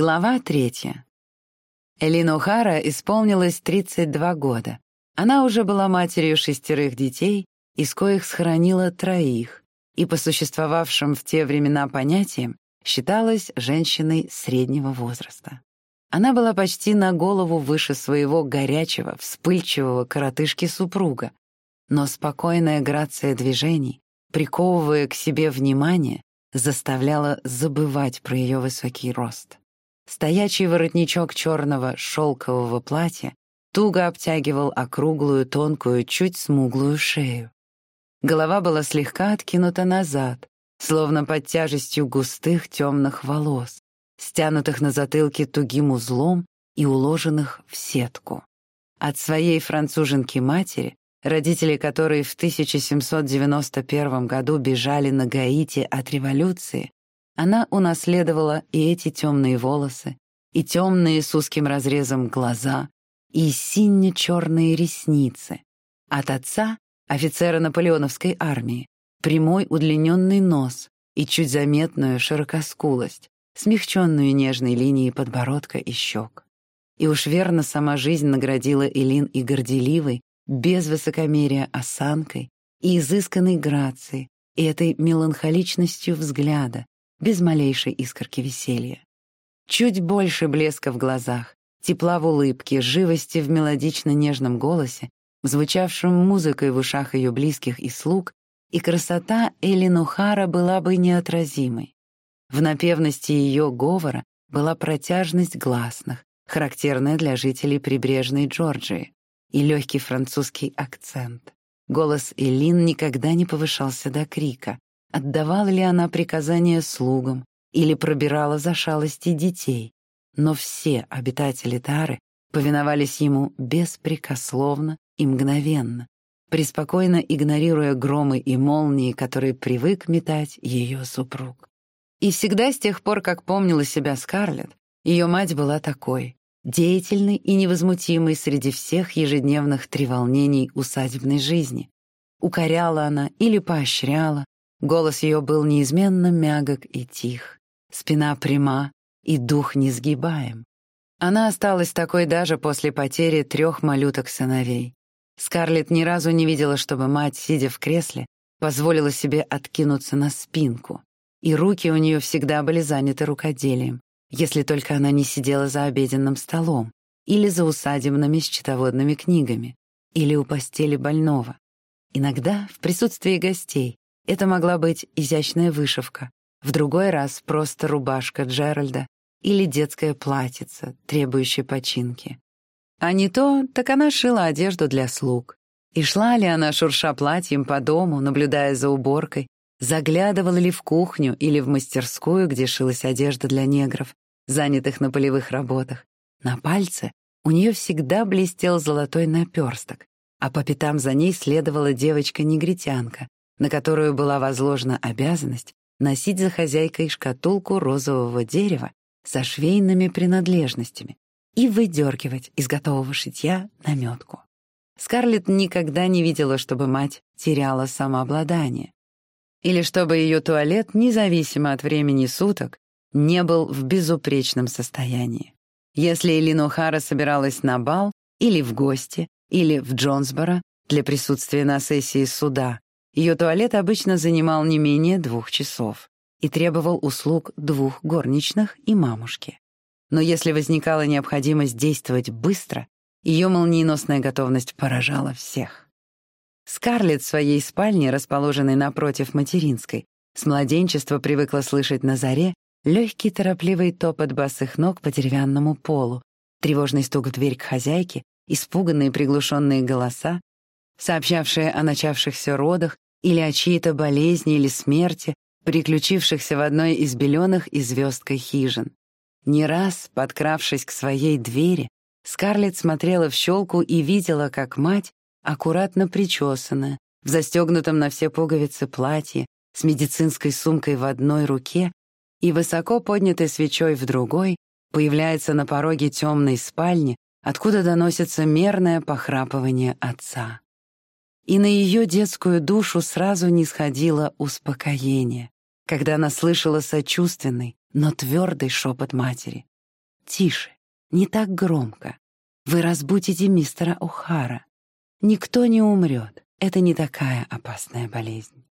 Глава третья. Элин О'Хара исполнилось 32 года. Она уже была матерью шестерых детей, из коих схоронила троих, и по существовавшим в те времена понятиям считалась женщиной среднего возраста. Она была почти на голову выше своего горячего, вспыльчивого коротышки-супруга, но спокойная грация движений, приковывая к себе внимание, заставляла забывать про ее высокий рост. Стоячий воротничок черного шелкового платья туго обтягивал округлую, тонкую, чуть смуглую шею. Голова была слегка откинута назад, словно под тяжестью густых темных волос, стянутых на затылке тугим узлом и уложенных в сетку. От своей француженки-матери, родители которой в 1791 году бежали на Гаити от революции, она унаследовала и эти темные волосы, и темные с узким разрезом глаза, и сине-черные ресницы. От отца, офицера наполеоновской армии, прямой удлиненный нос и чуть заметную широкоскулость, смягченную нежной линией подбородка и щек. И уж верно сама жизнь наградила Элин и горделивой, без высокомерия осанкой и изысканной грацией, и этой меланхоличностью взгляда, без малейшей искорки веселья. Чуть больше блеска в глазах, тепла в улыбке, живости в мелодично-нежном голосе, звучавшем музыкой в ушах ее близких и слуг, и красота Элин Хара была бы неотразимой. В напевности ее говора была протяжность гласных, характерная для жителей прибрежной Джорджии, и легкий французский акцент. Голос Элин никогда не повышался до крика, Отдавала ли она приказания слугам или пробирала за шалости детей, но все обитатели Тары повиновались ему беспрекословно и мгновенно, преспокойно игнорируя громы и молнии, которые привык метать ее супруг. И всегда с тех пор, как помнила себя Скарлетт, ее мать была такой, деятельной и невозмутимой среди всех ежедневных треволнений усадебной жизни. Укоряла она или поощряла, Голос ее был неизменно мягок и тих, спина пряма и дух несгибаем. Она осталась такой даже после потери трех малюток сыновей. Скарлетт ни разу не видела, чтобы мать, сидя в кресле, позволила себе откинуться на спинку, и руки у нее всегда были заняты рукоделием, если только она не сидела за обеденным столом или за усадебными счетоводными книгами, или у постели больного. Иногда, в присутствии гостей, это могла быть изящная вышивка, в другой раз просто рубашка Джеральда или детская платьице, требующая починки. А не то, так она шила одежду для слуг. И шла ли она, шурша платьем по дому, наблюдая за уборкой, заглядывала ли в кухню или в мастерскую, где шилась одежда для негров, занятых на полевых работах. На пальце у нее всегда блестел золотой наперсток, а по пятам за ней следовала девочка-негритянка, на которую была возложена обязанность носить за хозяйкой шкатулку розового дерева со швейными принадлежностями и выдергивать из готового шитья наметку. Скарлетт никогда не видела, чтобы мать теряла самообладание, или чтобы ее туалет, независимо от времени суток, не был в безупречном состоянии. Если Элина О'Хара собиралась на бал или в гости, или в Джонсборо для присутствия на сессии суда, ее туалет обычно занимал не менее двух часов и требовал услуг двух горничных и мамушки. Но если возникала необходимость действовать быстро, ее молниеносная готовность поражала всех. Скарлетт в своей спальне, расположенной напротив материнской, с младенчества привыкла слышать на заре легкий торопливый топот босых ног по деревянному полу, тревожный стук в дверь к хозяйке, испуганные приглушенные голоса, сообщавшие о начавшихся родах или о чьей-то болезни или смерти, приключившихся в одной из беленых и звездкой хижин. Не раз, подкравшись к своей двери, Скарлетт смотрела в щелку и видела, как мать, аккуратно причесанная, в застегнутом на все пуговицы платье, с медицинской сумкой в одной руке и высоко поднятой свечой в другой, появляется на пороге темной спальни, откуда доносится мерное похрапывание отца и на ее детскую душу сразу не сходило успокоение, когда она слышала сочувственный, но твердый шепот матери. тише, не так громко. Вы разбудите мистера О'Хара. Никто не умрет. Это не такая опасная болезнь.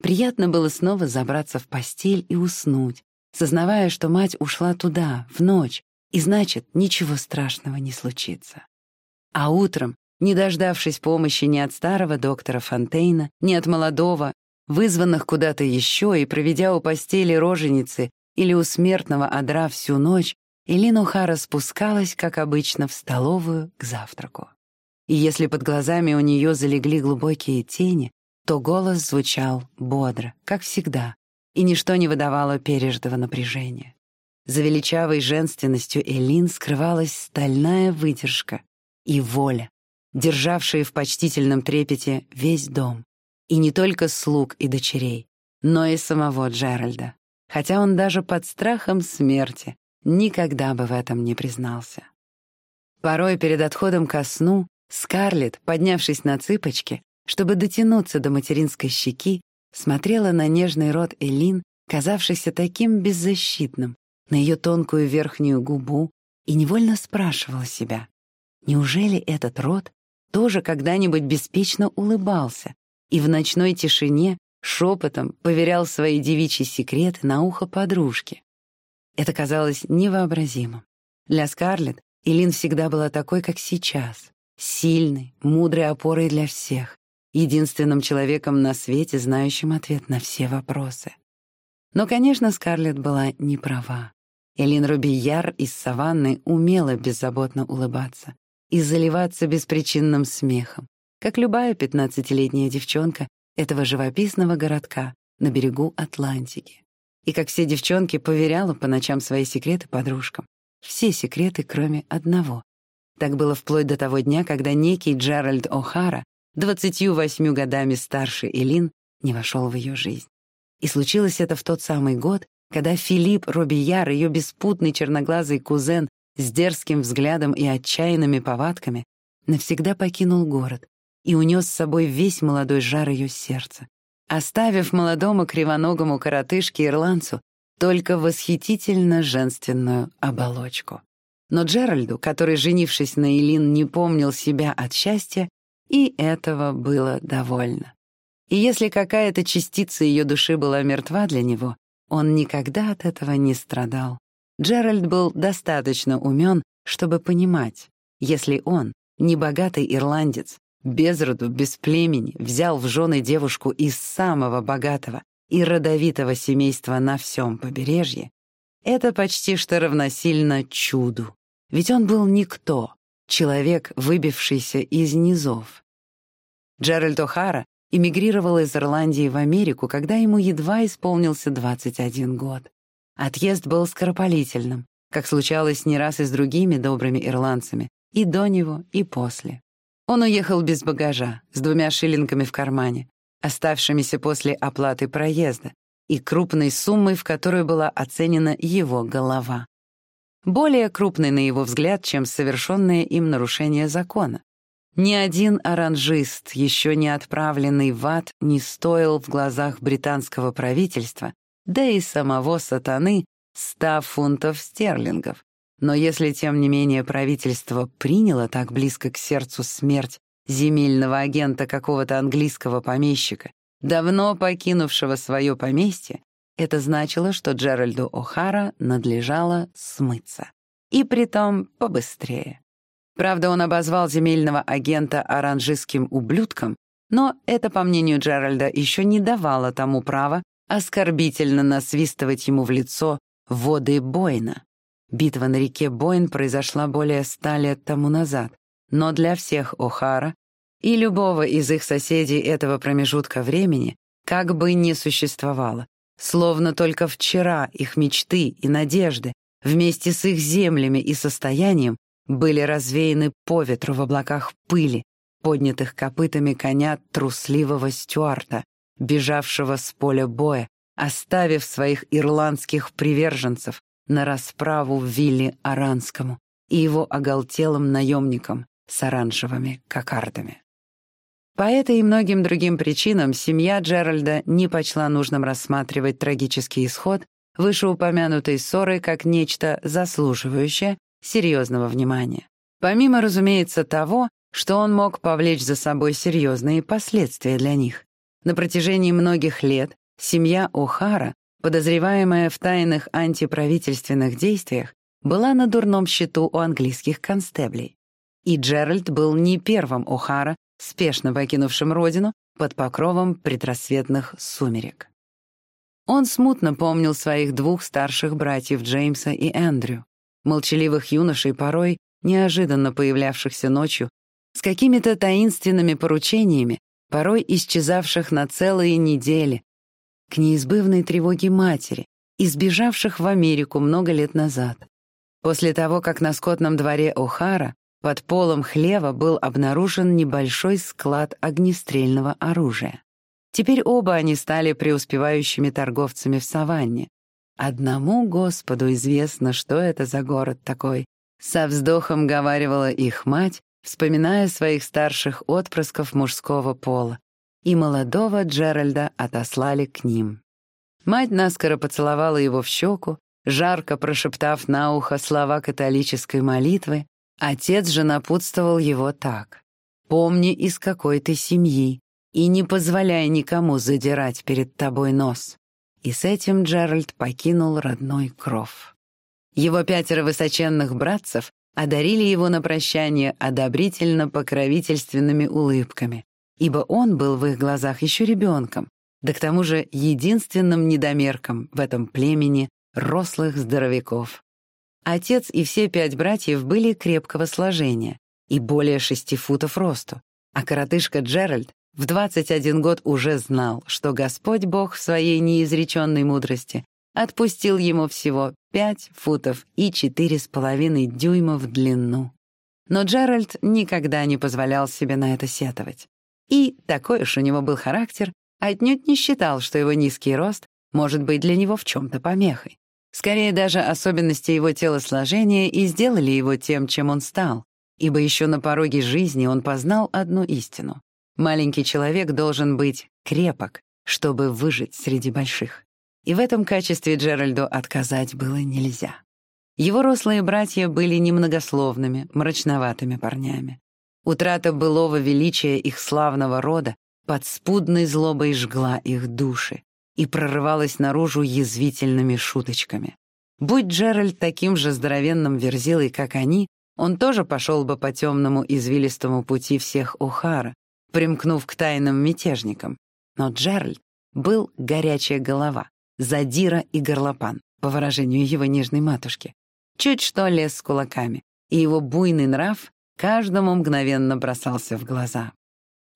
Приятно было снова забраться в постель и уснуть, сознавая, что мать ушла туда, в ночь, и значит, ничего страшного не случится. А утром, не дождавшись помощи ни от старого доктора Фонтейна, ни от молодого, вызванных куда-то еще и проведя у постели роженицы или у смертного одра всю ночь, Элина Ухара спускалась, как обычно, в столовую к завтраку. И если под глазами у нее залегли глубокие тени, то голос звучал бодро, как всегда, и ничто не выдавало пережитого напряжения. За величавой женственностью Элин скрывалась стальная выдержка и воля, державшие в почтительном трепете весь дом, и не только слуг и дочерей, но и самого Джеральда, хотя он даже под страхом смерти никогда бы в этом не признался. Порой перед отходом ко сну Скарлетт, поднявшись на цыпочки, чтобы дотянуться до материнской щеки, смотрела на нежный рот Элин, казавшийся таким беззащитным, на ее тонкую верхнюю губу, и невольно спрашивала себя, неужели этот рот тоже когда-нибудь беспечно улыбался и в ночной тишине шепотом поверял свои девичьи секреты на ухо подружки. Это казалось невообразимым. Для Скарлетт Элин всегда была такой, как сейчас, сильной, мудрой опорой для всех, единственным человеком на свете, знающим ответ на все вопросы. Но, конечно, Скарлетт была не права. Элин Рубияр из саванны умела беззаботно улыбаться и заливаться беспричинным смехом, как любая пятнадцатилетняя девчонка этого живописного городка на берегу Атлантики. И как все девчонки поверяла по ночам свои секреты подружкам. Все секреты, кроме одного. Так было вплоть до того дня, когда некий Джеральд О'Хара, 28 годами старше Элин, не вошел в ее жизнь. И случилось это в тот самый год, когда Филипп Робияр, ее беспутный черноглазый кузен с дерзким взглядом и отчаянными повадками, навсегда покинул город и унес с собой весь молодой жар ее сердца, оставив молодому кривоногому коротышке-ирландцу только восхитительно женственную оболочку. Но Джеральду, который, женившись на Элин, не помнил себя от счастья, и этого было довольно. И если какая-то частица ее души была мертва для него, он никогда от этого не страдал. Джеральд был достаточно умен, чтобы понимать, если он, небогатый ирландец, без роду, без племени, взял в жены девушку из самого богатого и родовитого семейства на всем побережье, это почти что равносильно чуду. Ведь он был никто, человек, выбившийся из низов. Джеральд О'Хара эмигрировал из Ирландии в Америку, когда ему едва исполнился 21 год. Отъезд был скоропалительным, как случалось не раз и с другими добрыми ирландцами, и до него, и после. Он уехал без багажа, с двумя шиллингами в кармане, оставшимися после оплаты проезда, и крупной суммой, в которую была оценена его голова. Более крупной, на его взгляд, чем совершенное им нарушение закона. Ни один оранжист, еще не отправленный в ад, не стоил в глазах британского правительства, да и самого сатаны, ста фунтов стерлингов, но если, тем не менее, правительство приняло так близко к сердцу смерть земельного агента какого-то английского помещика, давно покинувшего свое поместье, это значило, что Джеральду О'Хара надлежало смыться. И притом побыстрее. Правда, он обозвал земельного агента оранжистским ублюдком, но это, по мнению Джеральда, еще не давало тому права оскорбительно насвистывать ему в лицо воды Бойна. Битва на реке Бойн произошла более ста лет тому назад, но для всех О'Хара и любого из их соседей этого промежутка времени как бы не существовало. Словно только вчера их мечты и надежды вместе с их землями и состоянием были развеяны по ветру в облаках пыли, поднятых копытами коня трусливого Стюарта, бежавшего с поля боя, оставив своих ирландских приверженцев на расправу в Вилле Аранскому и его оголтелым наемникам с оранжевыми кокардами. По этой и многим другим причинам семья Джеральда не почла нужным рассматривать трагический исход вышеупомянутой ссорой как нечто заслуживающее серьезного внимания. Помимо, разумеется, того, что он мог повлечь за собой серьезные последствия для них. На протяжении многих лет семья О'Хара, подозреваемая в тайных антиправительственных действиях, была на дурном счету у английских констеблей. И Джеральд был не первым О'Хара, спешно покинувшим родину под покровом предрассветных сумерек. Он смутно помнил своих двух старших братьев Джеймса и Эндрю, молчаливых юношей, порой неожиданно появлявшихся ночью, с какими-то таинственными поручениями, порой исчезавших на целые недели, к неизбывной тревоге матери, избежавших в Америку много лет назад. После того, как на скотном дворе О'Хара под полом хлева был обнаружен небольшой склад огнестрельного оружия. Теперь оба они стали преуспевающими торговцами в саванне. Одному Господу известно, что это за город такой. Со вздохом говаривала их мать, вспоминая своих старших отпрысков мужского пола, и молодого Джеральда отослали к ним. Мать наскоро поцеловала его в щеку, жарко прошептав на ухо слова католической молитвы, отец же напутствовал его так. «Помни, из какой ты семьи, и не позволяй никому задирать перед тобой нос». И с этим Джеральд покинул родной кров. Его пятеро высоченных братцев одарили его на прощание одобрительно-покровительственными улыбками, ибо он был в их глазах еще ребенком, да к тому же единственным недомерком в этом племени рослых здоровяков. Отец и все пять братьев были крепкого сложения и более шести футов росту, а коротышка Джеральд в 21 год уже знал, что Господь Бог в своей неизреченной мудрости отпустил ему всего 5 футов и четыре с половиной дюйма в длину. Но Джеральд никогда не позволял себе на это сетовать. И такой уж у него был характер, отнюдь не считал, что его низкий рост может быть для него в чем-то помехой. Скорее, даже особенности его телосложения и сделали его тем, чем он стал, ибо еще на пороге жизни он познал одну истину. Маленький человек должен быть крепок, чтобы выжить среди больших. И в этом качестве Джеральду отказать было нельзя. Его рослые братья были немногословными, мрачноватыми парнями. Утрата былого величия их славного рода под спудной злобой жгла их души и прорывалась наружу язвительными шуточками. Будь Джеральд таким же здоровенным верзилой, как они, он тоже пошел бы по темному извилистому пути всех О'Хара, примкнув к тайным мятежникам. Но Джеральд был горячая голова, задира и горлопан, по выражению его нежной матушки. Чуть что лез с кулаками, и его буйный нрав каждому мгновенно бросался в глаза.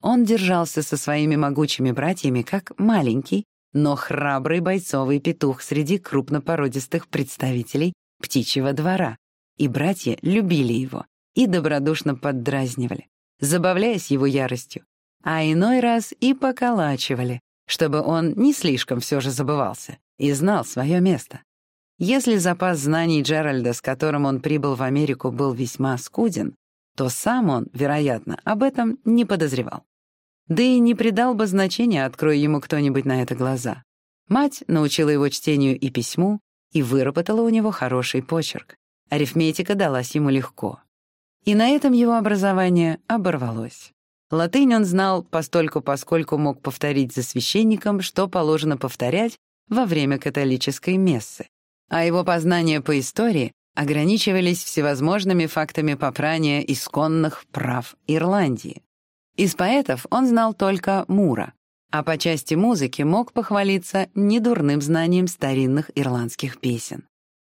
Он держался со своими могучими братьями как маленький, но храбрый бойцовый петух среди крупнопородистых представителей птичьего двора, и братья любили его и добродушно поддразнивали, забавляясь его яростью, а иной раз и поколачивали, чтобы он не слишком все же забывался и знал свое место. Если запас знаний Джеральда, с которым он прибыл в Америку, был весьма скуден, то сам он, вероятно, об этом не подозревал. Да и не придал бы значения, открой ему кто-нибудь на это глаза. Мать научила его чтению и письму и выработала у него хороший почерк. Арифметика далась ему легко. И на этом его образование оборвалось. Латынь он знал постольку, поскольку мог повторить за священником, что положено повторять во время католической мессы. А его познания по истории ограничивались всевозможными фактами попрания исконных прав Ирландии. Из поэтов он знал только Мура, а по части музыки мог похвалиться недурным знанием старинных ирландских песен.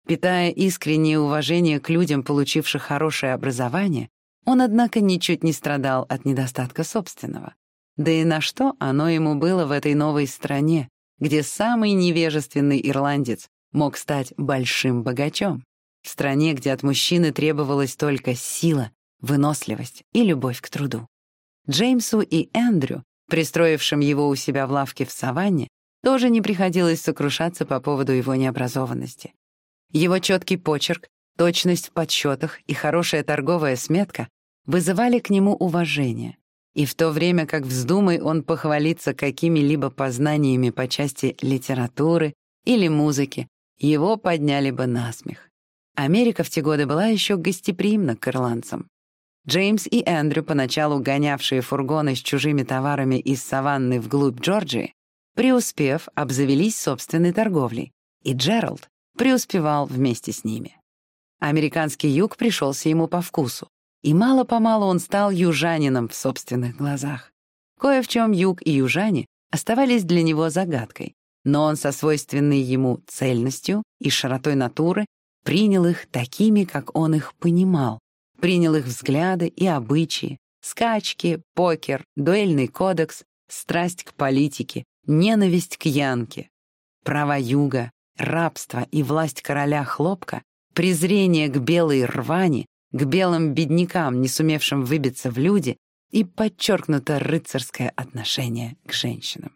Питая искреннее уважение к людям, получивших хорошее образование, он, однако, ничуть не страдал от недостатка собственного. Да и на что оно ему было в этой новой стране, где самый невежественный ирландец мог стать большим богачом? В стране, где от мужчины требовалась только сила, выносливость и любовь к труду. Джеймсу и Эндрю, пристроившим его у себя в лавке в саванне, тоже не приходилось сокрушаться по поводу его необразованности. Его четкий почерк, точность в подсчетах и хорошая торговая сметка вызывали к нему уважение. И в то время как вздумай он похвалиться какими-либо познаниями по части литературы или музыки, его подняли бы на смех. Америка в те годы была еще гостеприимна к ирландцам. Джеймс и Эндрю, поначалу гонявшие фургоны с чужими товарами из саванны вглубь Джорджии, преуспев, обзавелись собственной торговлей, и Джеральд преуспевал вместе с ними. Американский юг пришелся ему по вкусу, и мало-помалу он стал южанином в собственных глазах. Кое в чем юг и южане оставались для него загадкой, но он со свойственной ему цельностью и широтой натуры принял их такими, как он их понимал, принял их взгляды и обычаи, скачки, покер, дуэльный кодекс, страсть к политике, ненависть к Янке, права юга, рабство и власть короля хлопка, презрение к белой рвани, к белым беднякам, не сумевшим выбиться в люди, и подчеркнуто рыцарское отношение к женщинам.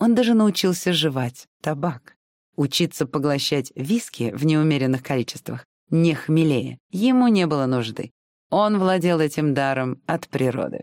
Он даже научился жевать табак, учиться поглощать виски в неумеренных количествах, не хмелее. Ему не было нужды. Он владел этим даром от природы.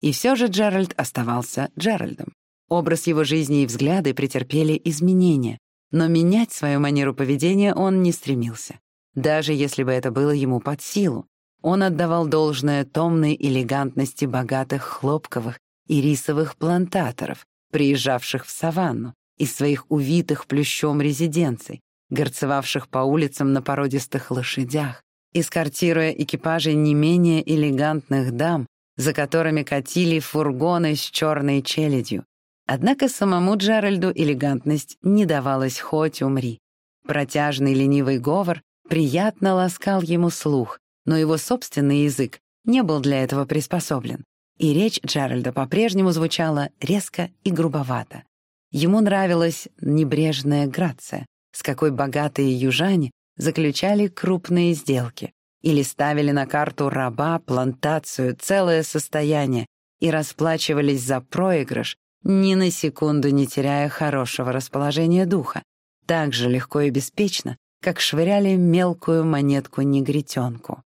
И все же Джеральд оставался Джеральдом. Образ его жизни и взгляды претерпели изменения, но менять свою манеру поведения он не стремился, даже если бы это было ему под силу. Он отдавал должное томной элегантности богатых хлопковых и рисовых плантаторов, приезжавших в саванну, из своих увитых плющом резиденций, горцевавших по улицам на породистых лошадях, эскортируя экипажи не менее элегантных дам, за которыми катили фургоны с черной челядью, Однако самому Джеральду элегантность не давалась хоть умри. Протяжный ленивый говор приятно ласкал ему слух, но его собственный язык не был для этого приспособлен, и речь Джеральда по-прежнему звучала резко и грубовато. Ему нравилась небрежная грация, с какой богатые южане заключали крупные сделки или ставили на карту раба, плантацию, целое состояние и расплачивались за проигрыш ни на секунду не теряя хорошего расположения духа, так же легко и беспечно, как швыряли мелкую монетку-негритенку.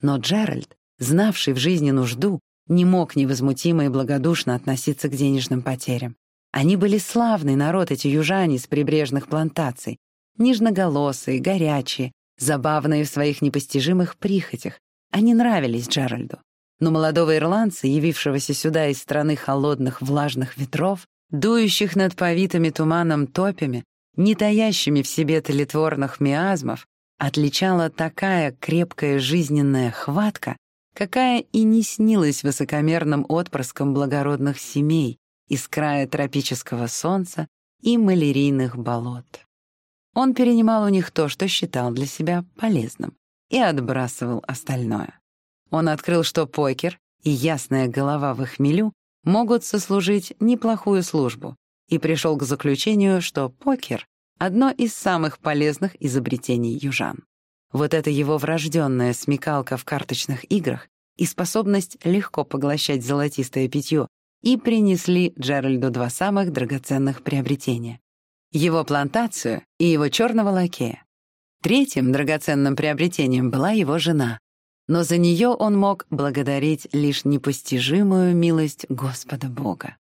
Но Джеральд, знавший в жизни нужду, не мог невозмутимо и благодушно относиться к денежным потерям. Они были славный народ, эти южане с прибрежных плантаций, нежноголосые, горячие, забавные в своих непостижимых прихотях. Они нравились Джеральду но молодого ирландца, явившегося сюда из страны холодных влажных ветров, дующих над повитыми туманом топями, не таящими в себе тлетворных миазмов, отличала такая крепкая жизненная хватка, какая и не снилась высокомерным отпрыском благородных семей из края тропического солнца и малярийных болот. Он перенимал у них то, что считал для себя полезным, и отбрасывал остальное. Он открыл, что покер и ясная голова в хмелю могут сослужить неплохую службу, и пришел к заключению, что покер — одно из самых полезных изобретений южан. Вот эта его врожденная смекалка в карточных играх и способность легко поглощать золотистое питье и принесли Джеральду два самых драгоценных приобретения — его плантацию и его черного лакея. Третьим драгоценным приобретением была его жена, но за нее он мог благодарить лишь непостижимую милость Господа Бога.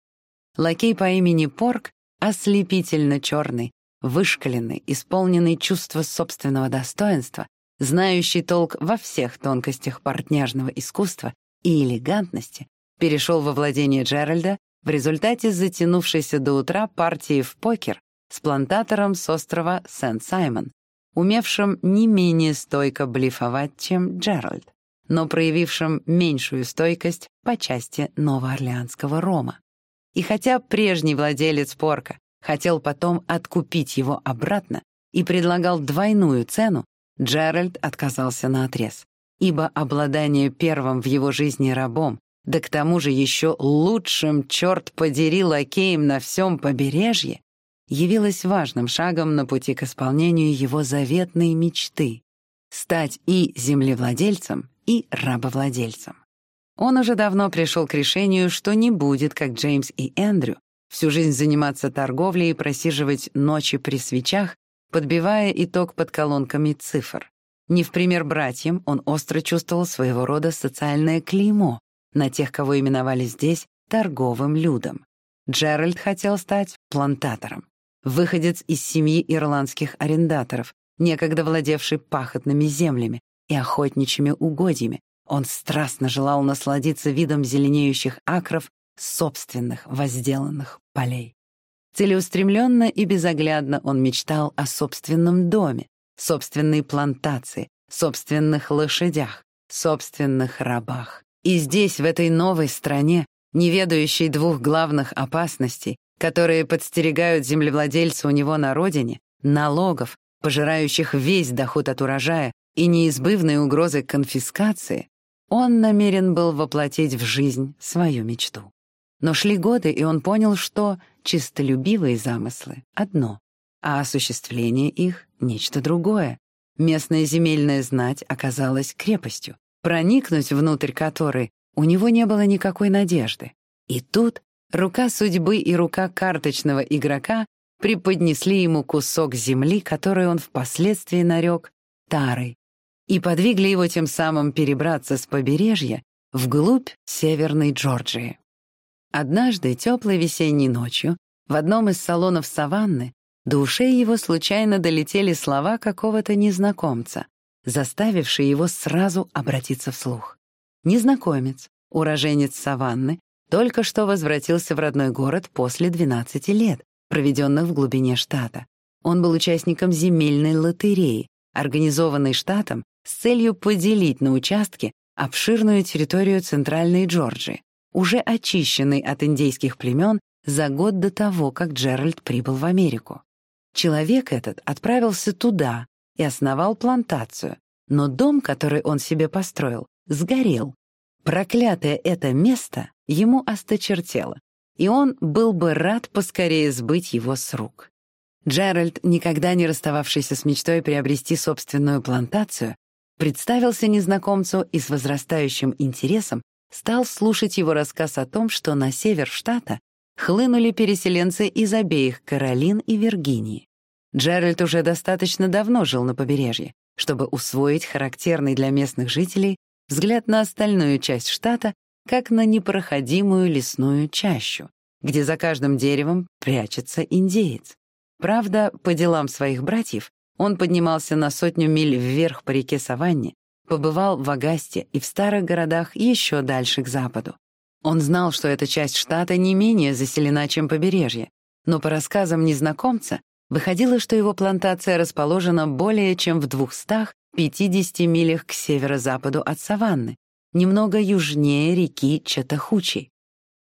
Лакей по имени Порк, ослепительно черный, вышкаленный, исполненный чувства собственного достоинства, знающий толк во всех тонкостях портняжного искусства и элегантности, перешел во владение Джеральда в результате затянувшейся до утра партии в покер с плантатором с острова Сент-Саймон, умевшим не менее стойко блефовать, чем Джеральд, но проявившим меньшую стойкость по части новоорлеанского рома. И хотя прежний владелец порка хотел потом откупить его обратно и предлагал двойную цену, Джеральд отказался на отрез, ибо обладание первым в его жизни рабом, да к тому же еще лучшим, черт подери, лакеем на всем побережье, явилось важным шагом на пути к исполнению его заветной мечты — стать и землевладельцем, и рабовладельцем. Он уже давно пришел к решению, что не будет, как Джеймс и Эндрю, всю жизнь заниматься торговлей и просиживать ночи при свечах, подбивая итог под колонками цифр. Не в пример братьям, он остро чувствовал своего рода социальное клеймо на тех, кого именовали здесь торговым людом. Джеральд хотел стать плантатором. выходец из семьи ирландских арендаторов, некогда владевший пахотными землями и охотничьими угодьями. Он страстно желал насладиться видом зеленеющих акров собственных возделанных полей. Целеустремленно и безоглядно он мечтал о собственном доме, собственной плантации, собственных лошадях, собственных рабах. И здесь, в этой новой стране, не ведающей двух главных опасностей, которые подстерегают землевладельца у него на родине, налогов, пожирающих весь доход от урожая и неизбывной угрозы конфискации, он намерен был воплотить в жизнь свою мечту. Но шли годы, и он понял, что чистолюбивые замыслы — одно, а осуществление их — нечто другое. Местная земельная знать оказалась крепостью, проникнуть внутрь которой у него не было никакой надежды. И тут рука судьбы и рука карточного игрока преподнесли ему кусок земли, который он впоследствии нарек Тарой, и подвигли его тем самым перебраться с побережья вглубь Северной Джорджии. Однажды, теплой весенней ночью, в одном из салонов саванны до ушей его случайно долетели слова какого-то незнакомца, заставившие его сразу обратиться вслух. Незнакомец, уроженец саванны, только что возвратился в родной город после 12 лет, проведенных в глубине штата. Он был участником земельной лотереи, организованной штатом с целью поделить на участки обширную территорию Центральной Джорджии, уже очищенный от индейских племен за год до того, как Джеральд прибыл в Америку. Человек этот отправился туда и основал плантацию, но дом, который он себе построил, сгорел. Проклятое это место ему осточертело, и он был бы рад поскорее сбыть его с рук. Джеральд, никогда не расстававшийся с мечтой приобрести собственную плантацию, представился незнакомцу и с возрастающим интересом стал слушать его рассказ о том, что на север штата хлынули переселенцы из обеих Каролин и Виргинии. Джеральд уже достаточно давно жил на побережье, чтобы усвоить характерный для местных жителей взгляд на остальную часть штата как на непроходимую лесную чащу, где за каждым деревом прячется индеец. Правда, по делам своих братьев он поднимался на сотню миль вверх по реке Саванне, побывал в Агасте и в старых городах еще дальше к западу. Он знал, что эта часть штата не менее заселена, чем побережье, но по рассказам незнакомца выходило, что его плантация расположена более чем в 250 милях к северо-западу от Саванны, немного южнее реки Чатахучи.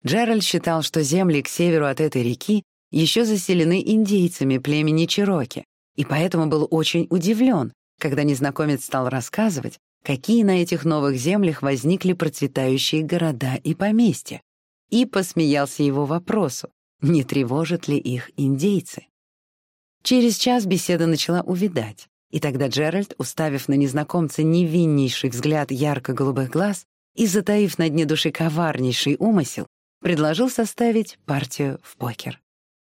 Джеральд считал, что земли к северу от этой реки еще заселены индейцами племени Чироки, и поэтому был очень удивлен, когда незнакомец стал рассказывать, какие на этих новых землях возникли процветающие города и поместья, и посмеялся его вопросу, не тревожат ли их индейцы. Через час беседа начала увидать, и тогда Джеральд, уставив на незнакомца невиннейший взгляд ярко-голубых глаз и затаив на дне души коварнейший умысел, предложил составить партию в покер.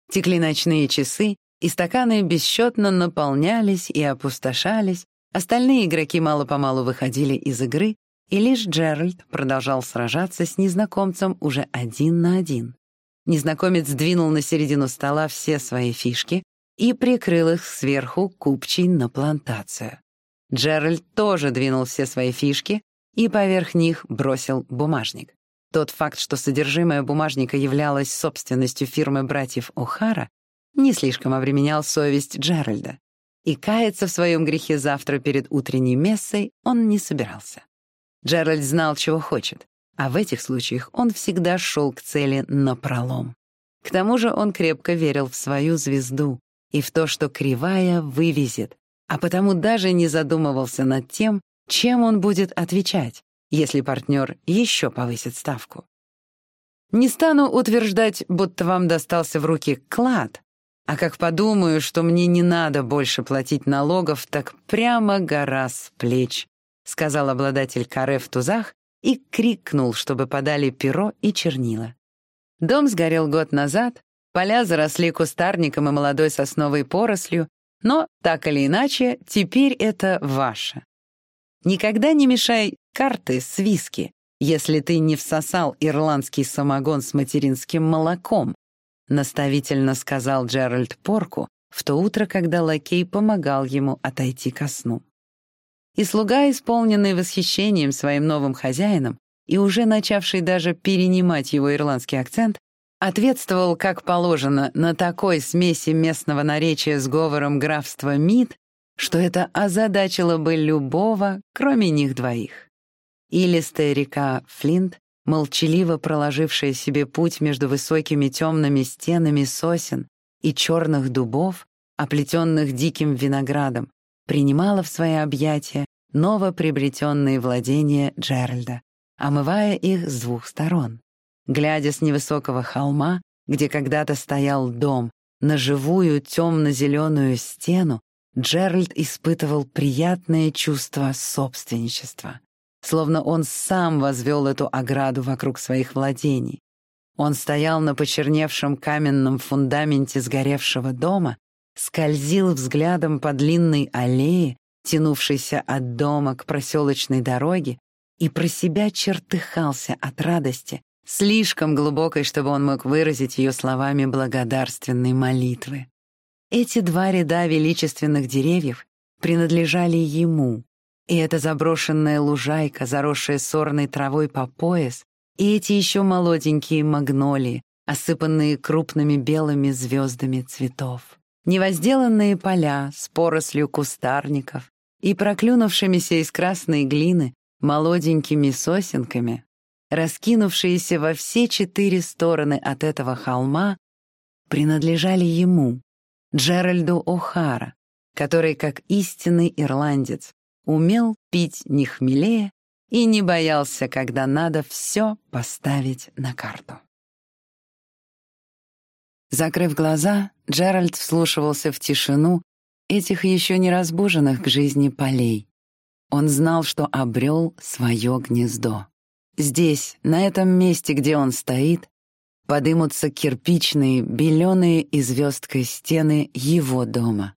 Текли ночные часы, и стаканы бесчетно наполнялись и опустошались, Остальные игроки мало-помалу выходили из игры, и лишь Джеральд продолжал сражаться с незнакомцем уже один на один. Незнакомец двинул на середину стола все свои фишки и прикрыл их сверху купчей на плантацию. Джеральд тоже двинул все свои фишки и поверх них бросил бумажник. Тот факт, что содержимое бумажника являлось собственностью фирмы братьев О'Хара, не слишком обременял совесть Джеральда и каяться в своем грехе завтра перед утренней мессой он не собирался. Джеральд знал, чего хочет, а в этих случаях он всегда шел к цели напролом. К тому же он крепко верил в свою звезду и в то, что кривая вывезет, а потому даже не задумывался над тем, чем он будет отвечать, если партнер еще повысит ставку. Не стану утверждать, будто вам достался в руки клад, а как подумаю, что мне не надо больше платить налогов, так прямо гора с плеч», — сказал обладатель каре в тузах и крикнул, чтобы подали перо и чернила. Дом сгорел год назад, поля заросли кустарником и молодой сосновой порослью, но, так или иначе, теперь это ваше. Никогда не мешай карты с виски, если ты не всосал ирландский самогон с материнским молоком, наставительно сказал Джеральд Порку в то утро, когда лакей помогал ему отойти ко сну. И слуга, исполненный восхищением своим новым хозяином и уже начавший даже перенимать его ирландский акцент, ответствовал, как положено, на такой смеси местного наречия с говором графства Мид, что это озадачило бы любого, кроме них двоих. Илистая река Флинт, молчаливо проложившая себе путь между высокими темными стенами сосен и черных дубов, оплетенных диким виноградом, принимала в свои объятия новоприобретенные владения Джеральда, омывая их с двух сторон. Глядя с невысокого холма, где когда-то стоял дом, на живую темно-зеленую стену, Джеральд испытывал приятное чувство собственничества, словно он сам возвел эту ограду вокруг своих владений. Он стоял на почерневшем каменном фундаменте сгоревшего дома, скользил взглядом по длинной аллее, тянувшейся от дома к проселочной дороге, и про себя чертыхался от радости, слишком глубокой, чтобы он мог выразить ее словами благодарственной молитвы. Эти два ряда величественных деревьев принадлежали ему, и эта заброшенная лужайка, заросшая сорной травой по пояс, и эти еще молоденькие магнолии, осыпанные крупными белыми звездами цветов. Невозделанные поля с порослью кустарников и проклюнувшимися из красной глины молоденькими сосенками, раскинувшиеся во все четыре стороны от этого холма, принадлежали ему, Джеральду О'Хара, который, как истинный ирландец, умел пить не хмелее и не боялся, когда надо все поставить на карту. Закрыв глаза, Джеральд вслушивался в тишину этих еще не разбуженных к жизни полей. Он знал, что обрел свое гнездо. Здесь, на этом месте, где он стоит, подымутся кирпичные, беленые и звездкой стены его дома.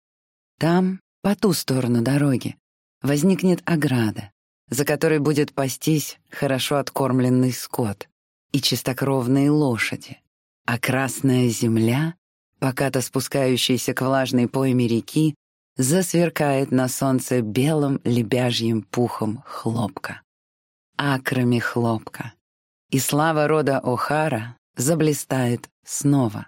Там, по ту сторону дороги, возникнет ограда, за которой будет пастись хорошо откормленный скот и чистокровные лошади, а красная земля, покато спускающаяся к влажной пойме реки, засверкает на солнце белым лебяжьим пухом хлопка акрами хлопка. И слава рода О'Хара заблистает снова.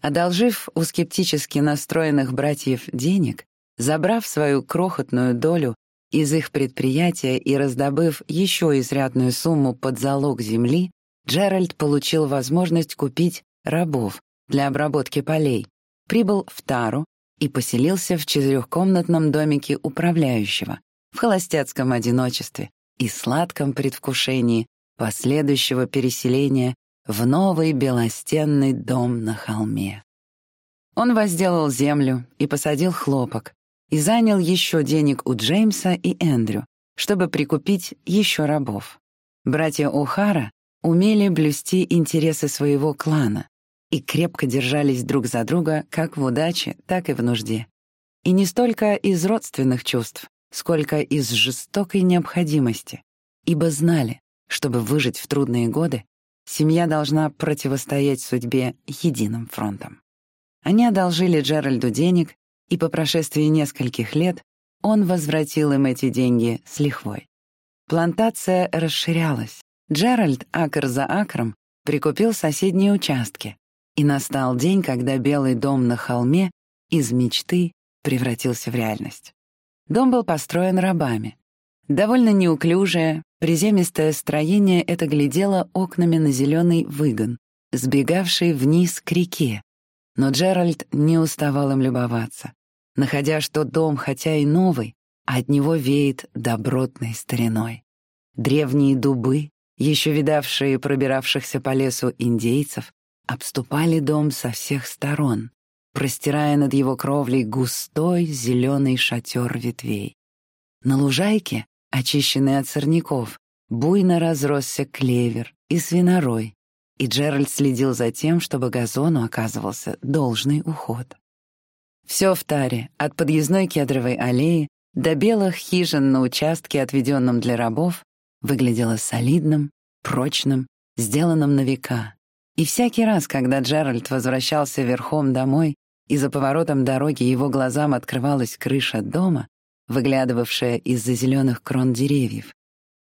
Одолжив у скептически настроенных братьев денег, забрав свою крохотную долю из их предприятия и раздобыв еще изрядную сумму под залог земли, Джеральд получил возможность купить рабов для обработки полей, прибыл в Тару и поселился в четырехкомнатном домике управляющего, в холостяцком одиночестве, и сладком предвкушении последующего переселения в новый белостенный дом на холме. Он возделал землю и посадил хлопок, и занял еще денег у Джеймса и Эндрю, чтобы прикупить еще рабов. Братья О'Хара умели блюсти интересы своего клана и крепко держались друг за друга как в удаче, так и в нужде. И не столько из родственных чувств, сколько из жестокой необходимости, ибо знали, чтобы выжить в трудные годы, семья должна противостоять судьбе единым фронтом. Они одолжили Джеральду денег, и по прошествии нескольких лет он возвратил им эти деньги с лихвой. Плантация расширялась. Джеральд акр за акром прикупил соседние участки, и настал день, когда белый дом на холме из мечты превратился в реальность. Дом был построен рабами. Довольно неуклюжее, приземистое строение это глядело окнами на зеленый выгон, сбегавший вниз к реке. Но Джеральд не уставал им любоваться, находя, что дом, хотя и новый, от него веет добротной стариной. Древние дубы, еще видавшие пробиравшихся по лесу индейцев, обступали дом со всех сторон, простирая над его кровлей густой зеленый шатер ветвей. На лужайке, очищенной от сорняков, буйно разросся клевер и свинорой, и Джеральд следил за тем, чтобы газону оказывался должный уход. Все в таре, от подъездной кедровой аллеи до белых хижин на участке, отведенном для рабов, выглядело солидным, прочным, сделанным на века, И всякий раз, когда Джеральд возвращался верхом домой, и за поворотом дороги его глазам открывалась крыша дома, выглядывавшая из-за зеленых крон деревьев,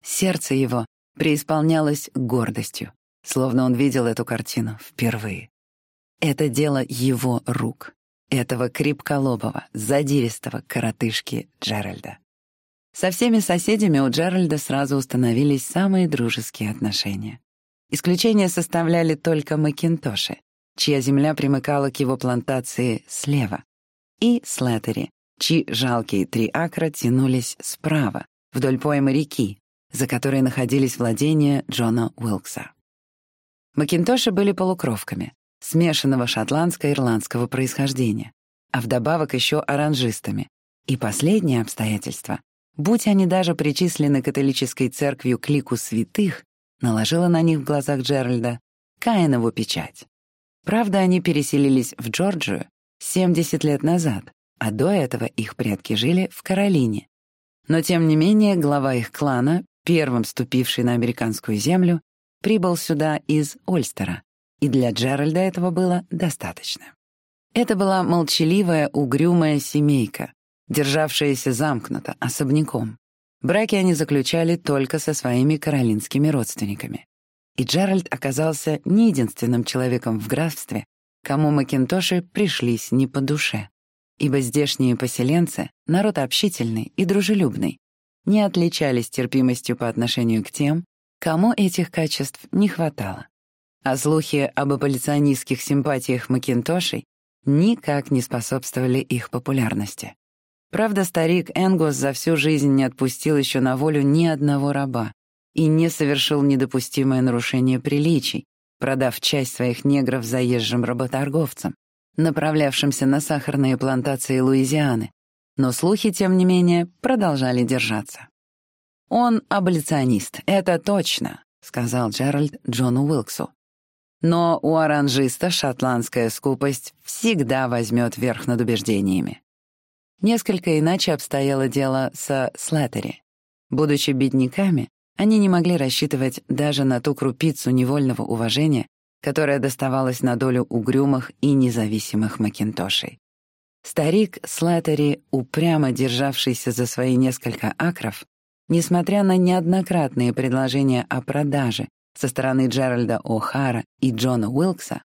сердце его преисполнялось гордостью, словно он видел эту картину впервые. Это дело его рук, этого крепколобого, задиристого коротышки Джеральда. Со всеми соседями у Джеральда сразу установились самые дружеские отношения. Исключение составляли только Макинтоши, чья земля примыкала к его плантации слева, и Слеттери, чьи жалкие три акра тянулись справа, вдоль поймы реки, за которой находились владения Джона Уилкса. Макинтоши были полукровками, смешанного шотландско-ирландского происхождения, а вдобавок еще оранжистами. И последнее обстоятельство, будь они даже причислены католической церковью к лику святых, наложило на них в глазах Джеральда Каинову печать. Правда, они переселились в Джорджию 70 лет назад, а до этого их предки жили в Каролине. Но тем не менее глава их клана, первым ступивший на американскую землю, прибыл сюда из Ольстера, и для Джеральда этого было достаточно. Это была молчаливая, угрюмая семейка, державшаяся замкнуто, особняком. Браки они заключали только со своими каролинскими родственниками. И Джеральд оказался не единственным человеком в графстве, кому Макинтоши пришлись не по душе, ибо здешние поселенцы — народ общительный и дружелюбный, не отличались терпимостью по отношению к тем, кому этих качеств не хватало а слухи об аболиционистских симпатиях Макинтошей никак не способствовали их популярности. Правда, старик Энгос за всю жизнь не отпустил еще на волю ни одного раба и не совершил недопустимое нарушение приличий, продав часть своих негров заезжим работорговцам, направлявшимся на сахарные плантации Луизианы, но слухи, тем не менее, продолжали держаться. «Он аболиционист, это точно», — сказал Джеральд Джону Уилксу. Но у оранжиста шотландская скупость всегда возьмет верх над убеждениями. Несколько иначе обстояло дело со Слеттери. Будучи бедняками, они не могли рассчитывать даже на ту крупицу невольного уважения, которая доставалась на долю угрюмых и независимых макинтошей. Старик Слеттери, упрямо державшийся за свои несколько акров, несмотря на неоднократные предложения о продаже со стороны Джеральда О'Хара и Джона Уилкса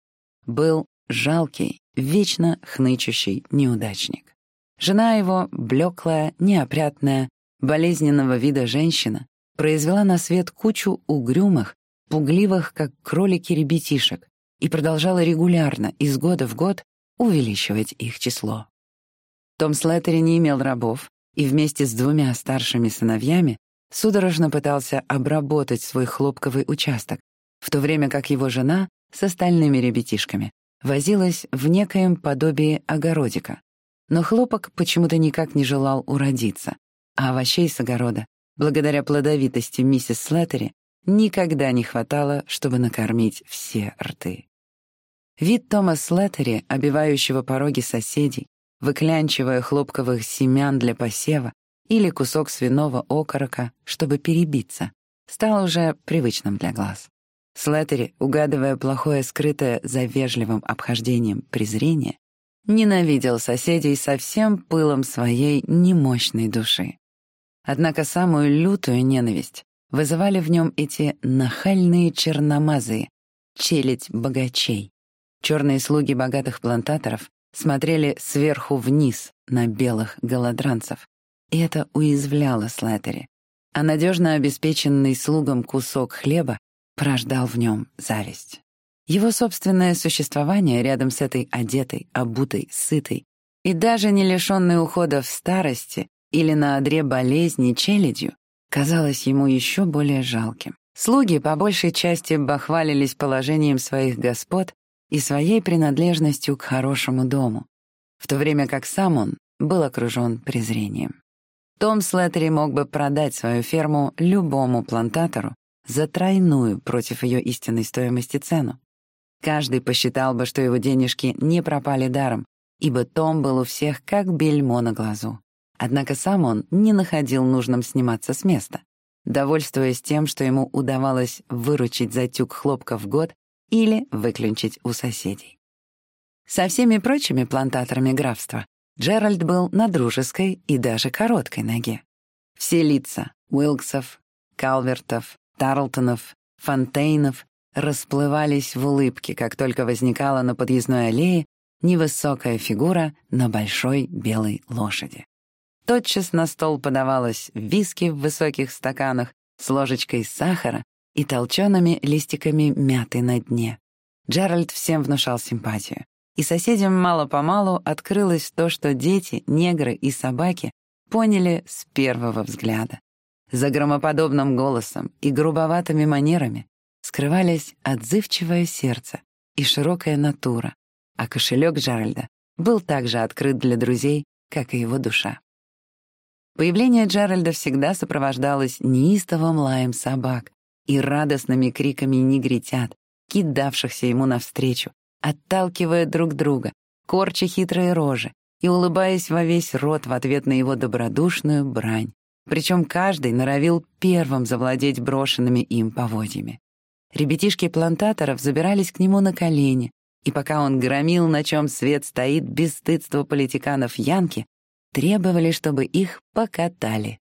был жалкий, вечно хнычущий неудачник. Жена его, блеклая, неопрятная, болезненного вида женщина, произвела на свет кучу угрюмых, пугливых, как кролики ребятишек, и продолжала регулярно, из года в год, увеличивать их число. Том Слеттери не имел рабов, и вместе с двумя старшими сыновьями судорожно пытался обработать свой хлопковый участок, в то время как его жена с остальными ребятишками возилась в некоем подобии огородика. Но хлопок почему-то никак не желал уродиться, а овощей с огорода, благодаря плодовитости миссис Слеттери, никогда не хватало, чтобы накормить все рты. Вид Тома Слеттери, обивающего пороги соседей, выклянчивая хлопковых семян для посева, или кусок свиного окорока, чтобы перебиться, стал уже привычным для глаз. Слеттери, угадывая плохое скрытое за вежливым обхождением презрение, ненавидел соседей со всем пылом своей немощной души. Однако самую лютую ненависть вызывали в нем эти нахальные черномазые, челядь богачей. Черные слуги богатых плантаторов смотрели сверху вниз на белых голодранцев, и это уязвляло Слеттери. А надежно обеспеченный слугам кусок хлеба порождал в нем зависть. Его собственное существование рядом с этой одетой, обутой, сытой и даже не лишённой ухода в старости или на одре болезни челядью казалось ему еще более жалким. Слуги по большей части бахвалились положением своих господ и своей принадлежностью к хорошему дому, в то время как сам он был окружен презрением. Том Слеттери мог бы продать свою ферму любому плантатору за тройную против ее истинной стоимости цену. Каждый посчитал бы, что его денежки не пропали даром, ибо Том был у всех как бельмо на глазу. Однако сам он не находил нужным сниматься с места, довольствуясь тем, что ему удавалось выручить за тюк хлопка в год или выклинчить у соседей. Со всеми прочими плантаторами графства Джеральд был на дружеской и даже короткой ноге. Все лица — Уилксов, Калвертов, Тарлтонов, Фонтейнов — расплывались в улыбке, как только возникала на подъездной аллее невысокая фигура на большой белой лошади. Тотчас на стол подавалось виски в высоких стаканах с ложечкой сахара и толчеными листиками мяты на дне. Джеральд всем внушал симпатию. И соседям мало-помалу открылось то, что дети, негры и собаки поняли с первого взгляда. За громоподобным голосом и грубоватыми манерами скрывались отзывчивое сердце и широкая натура, а кошелек Джеральда был также открыт для друзей, как и его душа. Появление Джеральда всегда сопровождалось неистовым лаем собак и радостными криками негритят, кидавшихся ему навстречу, отталкивая друг друга, корча хитрые рожи и улыбаясь во весь рот в ответ на его добродушную брань. Причем каждый норовил первым завладеть брошенными им поводьями. Ребятишки плантаторов забирались к нему на колени, и пока он громил, на чем свет стоит бесстыдство политиканов Янки, требовали, чтобы их покатали.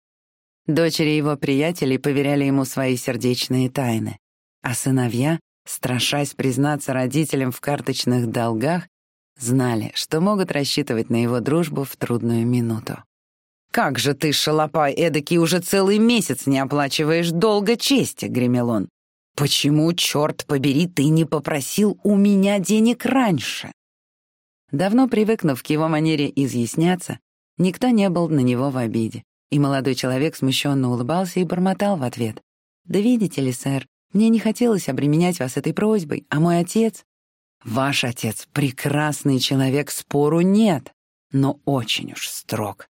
Дочери его приятелей поверяли ему свои сердечные тайны, а сыновья, страшась признаться родителям в карточных долгах, знали, что могут рассчитывать на его дружбу в трудную минуту. «Как же ты, шалопай эдакий, уже целый месяц не оплачиваешь долга чести!» — гремел он. «Почему, черт побери, ты не попросил у меня денег раньше?» Давно привыкнув к его манере изъясняться, никто не был на него в обиде, и молодой человек смущенно улыбался и бормотал в ответ. «Да видите ли, сэр, мне не хотелось обременять вас этой просьбой, а мой отец...» «Ваш отец — прекрасный человек, спору нет, но очень уж строг.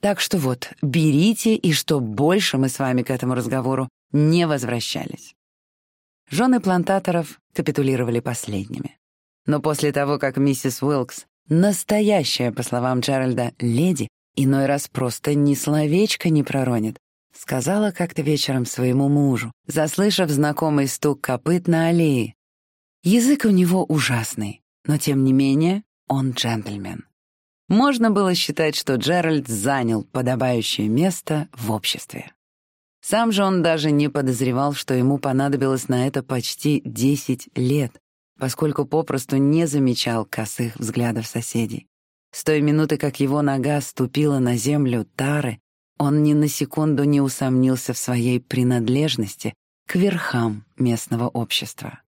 Так что вот, берите, и что больше мы с вами к этому разговору не возвращались». Жены плантаторов капитулировали последними. Но после того, как миссис Уилкс, настоящая, по словам Джеральда, леди, иной раз просто ни словечко не проронит, сказала как-то вечером своему мужу, заслышав знакомый стук копыт на аллее. Язык у него ужасный, но тем не менее он джентльмен. Можно было считать, что Джеральд занял подобающее место в обществе. Сам же он даже не подозревал, что ему понадобилось на это почти 10 лет, поскольку попросту не замечал косых взглядов соседей. С той минуты, как его нога ступила на землю Тары, он ни на секунду не усомнился в своей принадлежности к верхам местного общества.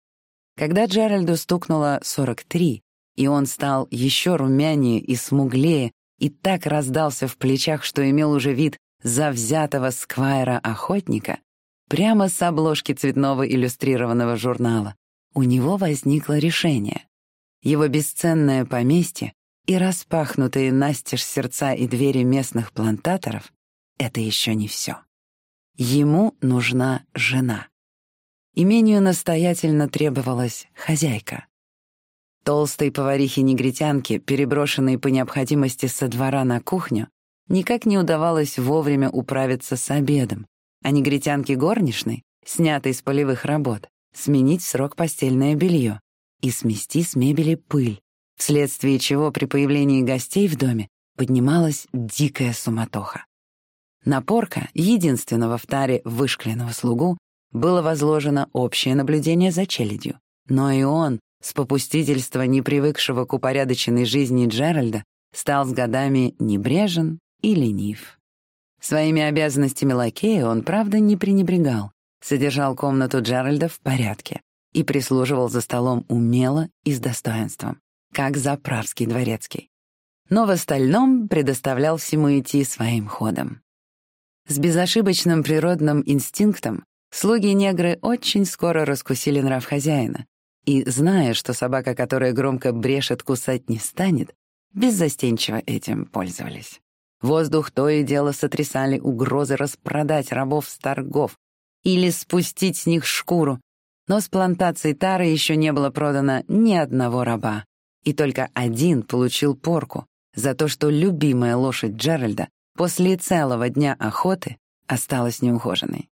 Когда Джеральду стукнуло 43, и он стал еще румянее и смуглее, и так раздался в плечах, что имел уже вид завзятого сквайра-охотника прямо с обложки цветного иллюстрированного журнала, у него возникло решение. Его бесценное поместье и распахнутые настежь сердца и двери местных плантаторов — это еще не все. Ему нужна жена. Имению настоятельно требовалась хозяйка. Толстой поварихе-негритянке, переброшенной по необходимости со двора на кухню, никак не удавалось вовремя управиться с обедом, а негритянке горничной, снятой с полевых работ, сменить срок постельное белье и смести с мебели пыль, вследствие чего при появлении гостей в доме поднималась дикая суматоха. Порка, единственного в таре вышкленного слугу, было возложено общее наблюдение за челядью. Но и он, с попустительства непривыкшего к упорядоченной жизни Джеральда, стал с годами небрежен и ленив. Своими обязанностями лакея он, правда, не пренебрегал, содержал комнату Джеральда в порядке и прислуживал за столом умело и с достоинством, как заправский дворецкий. Но в остальном предоставлял всему идти своим ходом. С безошибочным природным инстинктом слуги-негры очень скоро раскусили нрав хозяина, и, зная, что собака, которая громко брешет, кусать не станет, беззастенчиво этим пользовались. Воздух то и дело сотрясали угрозы распродать рабов с торгов или спустить с них шкуру, но с плантацией тары еще не было продано ни одного раба, и только один получил порку за то, что любимая лошадь Джеральда после целого дня охоты осталась неухоженной.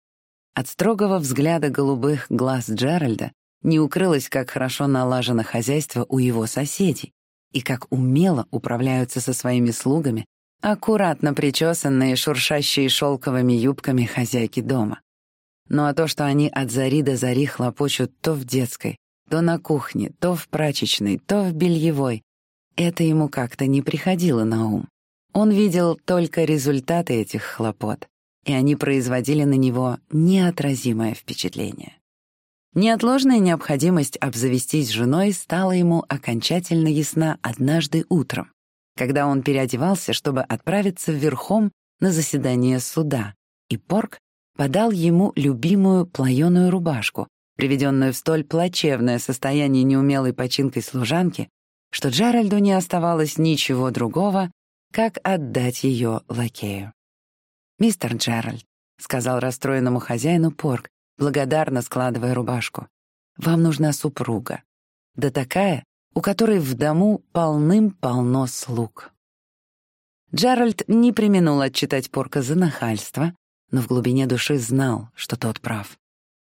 От строгого взгляда голубых глаз Джеральда не укрылось, как хорошо налажено хозяйство у его соседей и как умело управляются со своими слугами аккуратно причесанные, шуршащие шелковыми юбками хозяйки дома. Ну а то, что они от зари до зари хлопочут то в детской, то на кухне, то в прачечной, то в бельевой, это ему как-то не приходило на ум. Он видел только результаты этих хлопот, и они производили на него неотразимое впечатление. Неотложная необходимость обзавестись женой стала ему окончательно ясна однажды утром, когда он переодевался, чтобы отправиться верхом на заседание суда, и Порк подал ему любимую плаеную рубашку, приведенную в столь плачевное состояние неумелой починкой служанки, что Джеральду не оставалось ничего другого, как отдать ее лакею. «Мистер Джеральд», — сказал расстроенному хозяину Порк, благодарно складывая рубашку, «вам нужна супруга. Да такая, у которой в дому полным-полно слуг». Джеральд не применул отчитать Порка за нахальство, но в глубине души знал, что тот прав.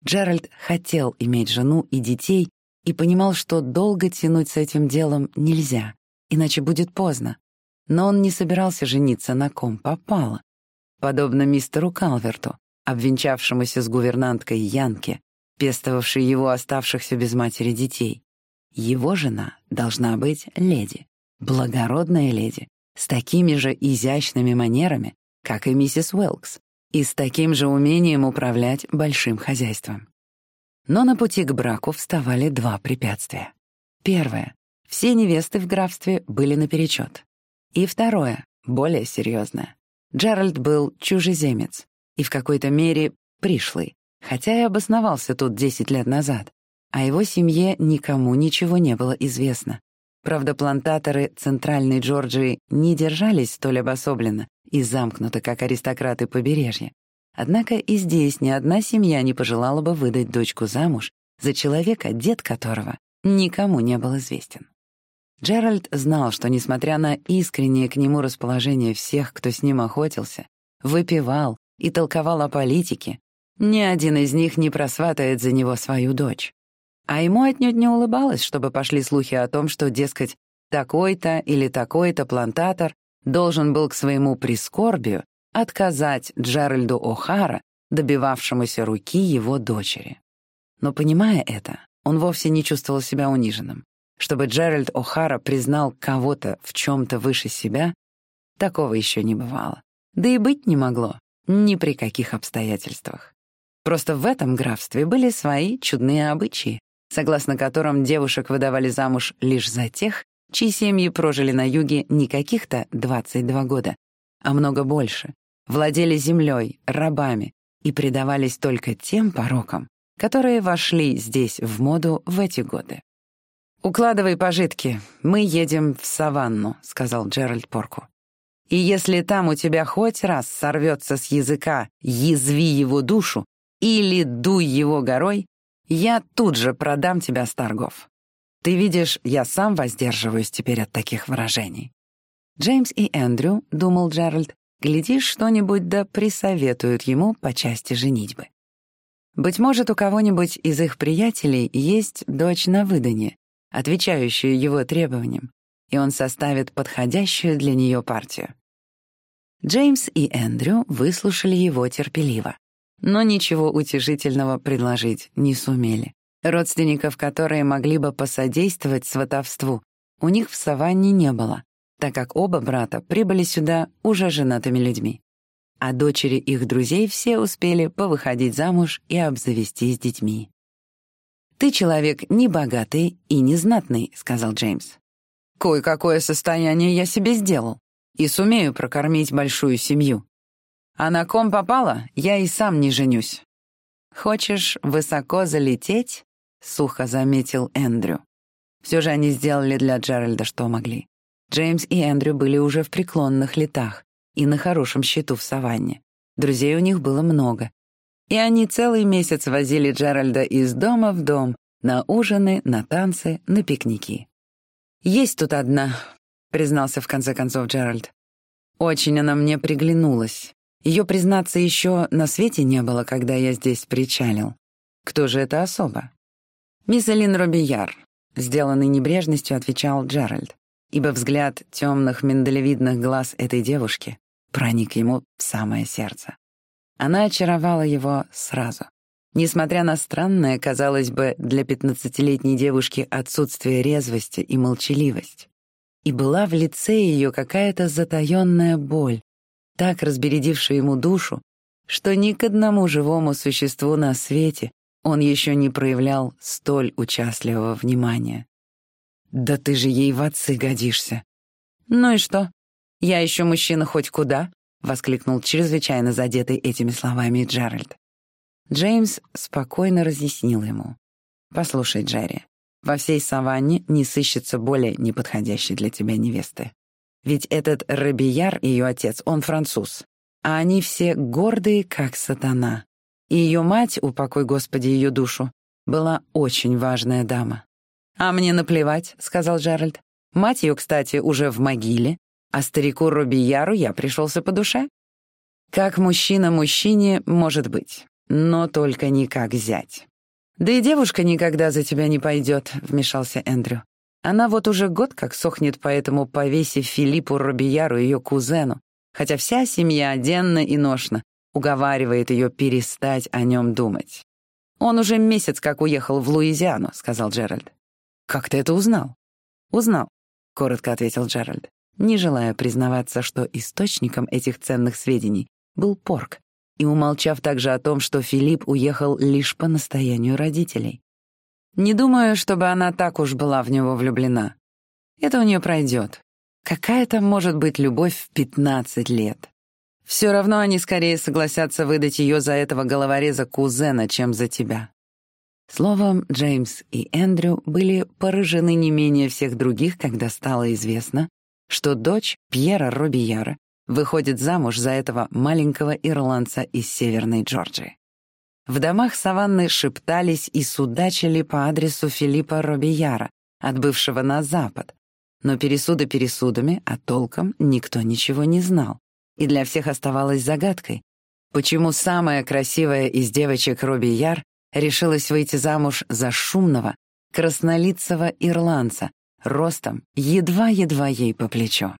Джеральд хотел иметь жену и детей и понимал, что долго тянуть с этим делом нельзя, иначе будет поздно. Но он не собирался жениться на ком попало, подобно мистеру Калверту, обвенчавшемуся с гувернанткой Янке, пестовавшей его оставшихся без матери детей. Его жена должна быть леди, благородная леди, с такими же изящными манерами, как и миссис Уэлкс, и с таким же умением управлять большим хозяйством. Но на пути к браку вставали два препятствия. Первое — все невесты в графстве были наперечет. И второе, более серьезное. Джеральд был чужеземец и в какой-то мере пришлый, хотя и обосновался тут 10 лет назад. О его семье никому ничего не было известно. Правда, плантаторы Центральной Джорджии не держались столь обособленно и замкнуто, как аристократы побережья. Однако и здесь ни одна семья не пожелала бы выдать дочку замуж за человека, дед которого никому не был известен. Джеральд знал, что, несмотря на искреннее к нему расположение всех, кто с ним охотился, выпивал и толковал о политике, ни один из них не просватает за него свою дочь. А ему отнюдь не улыбалось, чтобы пошли слухи о том, что, дескать, такой-то или такой-то плантатор должен был к своему прискорбию отказать Джеральду О'Хара, добивавшемуся руки его дочери. Но, понимая это, он вовсе не чувствовал себя униженным. Чтобы Джеральд О'Хара признал кого-то в чем-то выше себя, такого еще не бывало. Да и быть не могло, ни при каких обстоятельствах. Просто в этом графстве были свои чудные обычаи, согласно которым девушек выдавали замуж лишь за тех, чьи семьи прожили на юге не каких-то 22 года, а много больше, владели землей, рабами и предавались только тем порокам, которые вошли здесь в моду в эти годы. «Укладывай пожитки, мы едем в саванну», — сказал Джеральд Порку. «И если там у тебя хоть раз сорвется с языка «язви его душу» или «дуй его горой», я тут же продам тебя с торгов. Ты видишь, я сам воздерживаюсь теперь от таких выражений». Джеймс и Эндрю, думал Джеральд, Глядишь, что-нибудь да присоветуют ему по части женитьбы. Быть может, у кого-нибудь из их приятелей есть дочь на выданье, отвечающая его требованиям, и он составит подходящую для нее партию. Джеймс и Эндрю выслушали его терпеливо, но ничего утешительного предложить не сумели. Родственников, которые могли бы посодействовать сватовству, у них в саванне не было, так как оба брата прибыли сюда уже женатыми людьми. А дочери их друзей все успели повыходить замуж и обзавестись детьми. «Ты человек не богатый и не знатный», — сказал Джеймс. «Кое-какое состояние я себе сделал и сумею прокормить большую семью. А на ком попало, я и сам не женюсь». «Хочешь высоко залететь?» — сухо заметил Эндрю. Все же они сделали для Джеральда, что могли. Джеймс и Эндрю были уже в преклонных летах и на хорошем счету в саванне. Друзей у них было много. И они целый месяц возили Джеральда из дома в дом на ужины, на танцы, на пикники. «Есть тут одна», — признался в конце концов Джеральд. «Очень она мне приглянулась. Ее, признаться, еще на свете не было, когда я здесь причалил. Кто же это особа?» «Мисс Элин Робияр», — сделанный небрежностью отвечал Джеральд, ибо взгляд темных миндалевидных глаз этой девушки проник ему в самое сердце. Она очаровала его сразу. Несмотря на странное, казалось бы, для пятнадцатилетней девушки отсутствие резвости и молчаливость. И была в лице ее какая-то затаённая боль, так разбередившая ему душу, что ни к одному живому существу на свете он еще не проявлял столь участливого внимания. «Да ты же ей в отцы годишься!» «Ну и что? Я еще мужчина хоть куда?» — воскликнул чрезвычайно задетый этими словами Джеральд. Джеймс спокойно разъяснил ему. «Послушай, Джерри, во всей саванне не сыщется более неподходящей для тебя невесты. Ведь этот Робияр, ее отец, он француз, а они все гордые, как сатана. И ее мать, упокой Господи ее душу, была очень важная дама. «А мне наплевать», — сказал Джеральд. «Мать ее, кстати, уже в могиле, а старику Робияру я пришелся по душе. Как мужчина мужчине может быть но только не как зять. «Да и девушка никогда за тебя не пойдет», — вмешался Эндрю. «Она вот уже год как сохнет по этому повесив Филиппу Робияру, ее кузену, хотя вся семья денно и ношно уговаривает ее перестать о нем думать. «Он уже месяц как уехал в Луизиану», — сказал Джеральд. «Как ты это узнал?» «Узнал», — коротко ответил Джеральд, не желая признаваться, что источником этих ценных сведений был Порк, и умолчав также о том, что Филипп уехал лишь по настоянию родителей. Не думаю, чтобы она так уж была в него влюблена. Это у нее пройдет. Какая там может быть любовь в 15 лет? Все равно они скорее согласятся выдать ее за этого головореза кузена, чем за тебя. Словом, Джеймс и Эндрю были поражены не менее всех других, когда стало известно, что дочь Пьера Робияра выходит замуж за этого маленького ирландца из Северной Джорджии. В домах саванны шептались и судачили по адресу Филиппа Робияра, отбывшего на запад, но пересуды пересудами, а толком никто ничего не знал. И для всех оставалось загадкой, почему самая красивая из девочек Робияр решилась выйти замуж за шумного, краснолицего ирландца, ростом едва-едва ей по плечо.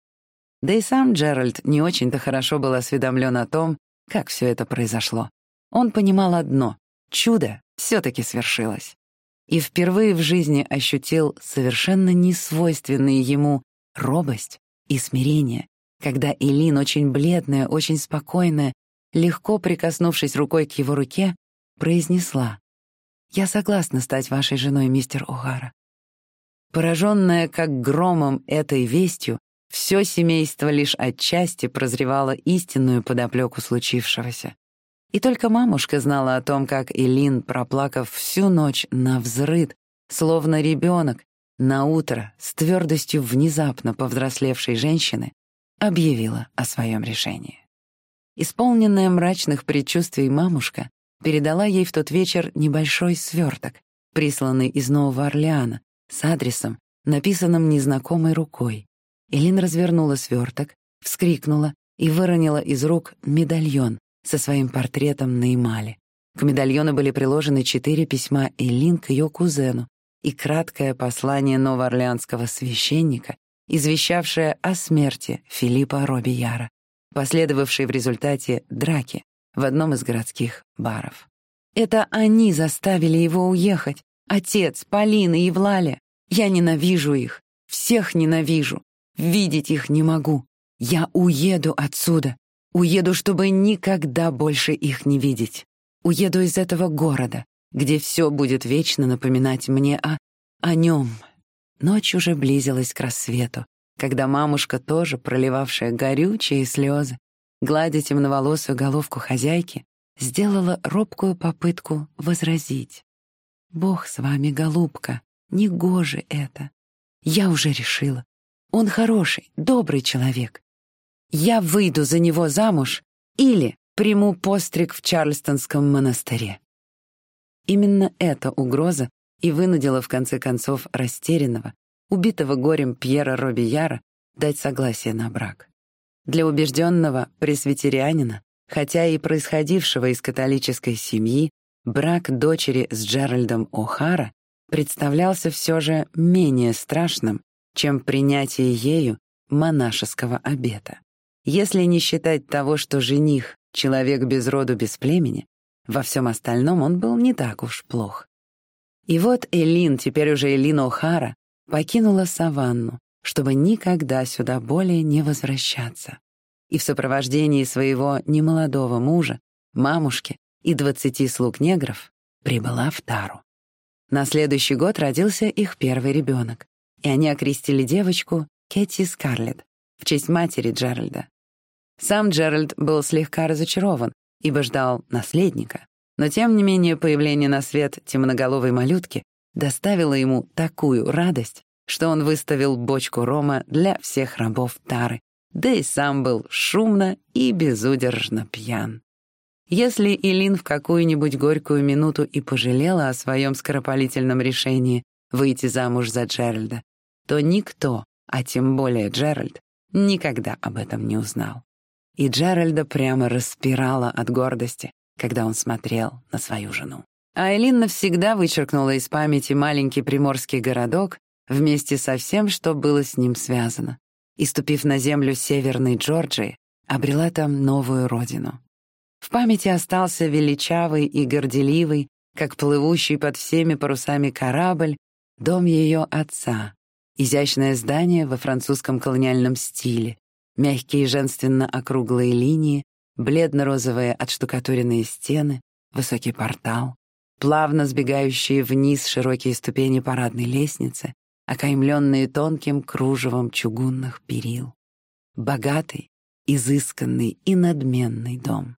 Да и сам Джеральд не очень-то хорошо был осведомлен о том, как все это произошло. Он понимал одно — чудо все-таки свершилось. И впервые в жизни ощутил совершенно несвойственные ему робость и смирение, когда Элин, очень бледная, очень спокойная, легко прикоснувшись рукой к его руке, произнесла «Я согласна стать вашей женой, мистер О'Хара». Пораженная как громом этой вестью, все семейство лишь отчасти прозревало истинную подоплеку случившегося. И только мамушка знала о том, как Элин, проплакав всю ночь на взрыд, словно ребенок, на утро с твердостью внезапно повзрослевшей женщины, объявила о своем решении. Исполненная мрачных предчувствий мамушка передала ей в тот вечер небольшой сверток, присланный из Нового Орлеана, с адресом, написанным незнакомой рукой, Элин развернула сверток, вскрикнула и выронила из рук медальон со своим портретом на эмали. К медальону были приложены четыре письма Элин к ее кузену и краткое послание новоорлеанского священника, извещавшее о смерти Филиппа Робияра, последовавшей в результате драки в одном из городских баров. Это они заставили его уехать. Отец, Полина и Евлалия. Я ненавижу их. Всех ненавижу. Видеть их не могу. Я уеду отсюда. Уеду, чтобы никогда больше их не видеть. Уеду из этого города, где все будет вечно напоминать мне о... о нем. Ночь уже близилась к рассвету, когда мамушка, тоже проливавшая горючие слезы, гладя темноволосую головку хозяйки, сделала робкую попытку возразить. «Бог с вами, голубка, негоже это. Я уже решила. Он хороший, добрый человек. Я выйду за него замуж или приму постриг в Чарльстонском монастыре. Именно эта угроза и вынудила в конце концов растерянного, убитого горем Пьера Робияра дать согласие на брак. Для убежденного пресвитерианина, хотя и происходившего из католической семьи, брак дочери с Джеральдом О'Хара представлялся все же менее страшным, чем принятие ею монашеского обета. Если не считать того, что жених — человек без роду, без племени, во всем остальном он был не так уж плох. И вот Элин, теперь уже Элин О'Хара, покинула саванну, чтобы никогда сюда более не возвращаться. И в сопровождении своего немолодого мужа, мамушки и двадцати слуг негров прибыла в Тару. На следующий год родился их первый ребенок, и они окрестили девочку Кэти Скарлетт в честь матери Джеральда. Сам Джеральд был слегка разочарован, ибо ждал наследника, но тем не менее появление на свет темноголовой малютки доставило ему такую радость, что он выставил бочку рома для всех рабов Тары, да и сам был шумно и безудержно пьян. Если Илин в какую-нибудь горькую минуту и пожалела о своем скоропалительном решении выйти замуж за Джеральда, то никто, а тем более Джеральд, никогда об этом не узнал. И Джеральда прямо распирала от гордости, когда он смотрел на свою жену. Айлин навсегда вычеркнула из памяти маленький приморский городок вместе со всем, что было с ним связано. И, ступив на землю Северной Джорджии, обрела там новую родину. В памяти остался величавый и горделивый, как плывущий под всеми парусами корабль, дом ее отца, изящное здание во французском колониальном стиле, мягкие женственно округлые линии, бледно-розовые отштукатуренные стены, высокий портал, плавно сбегающие вниз широкие ступени парадной лестницы, окаймленные тонким кружевом чугунных перил. Богатый, изысканный и надменный дом.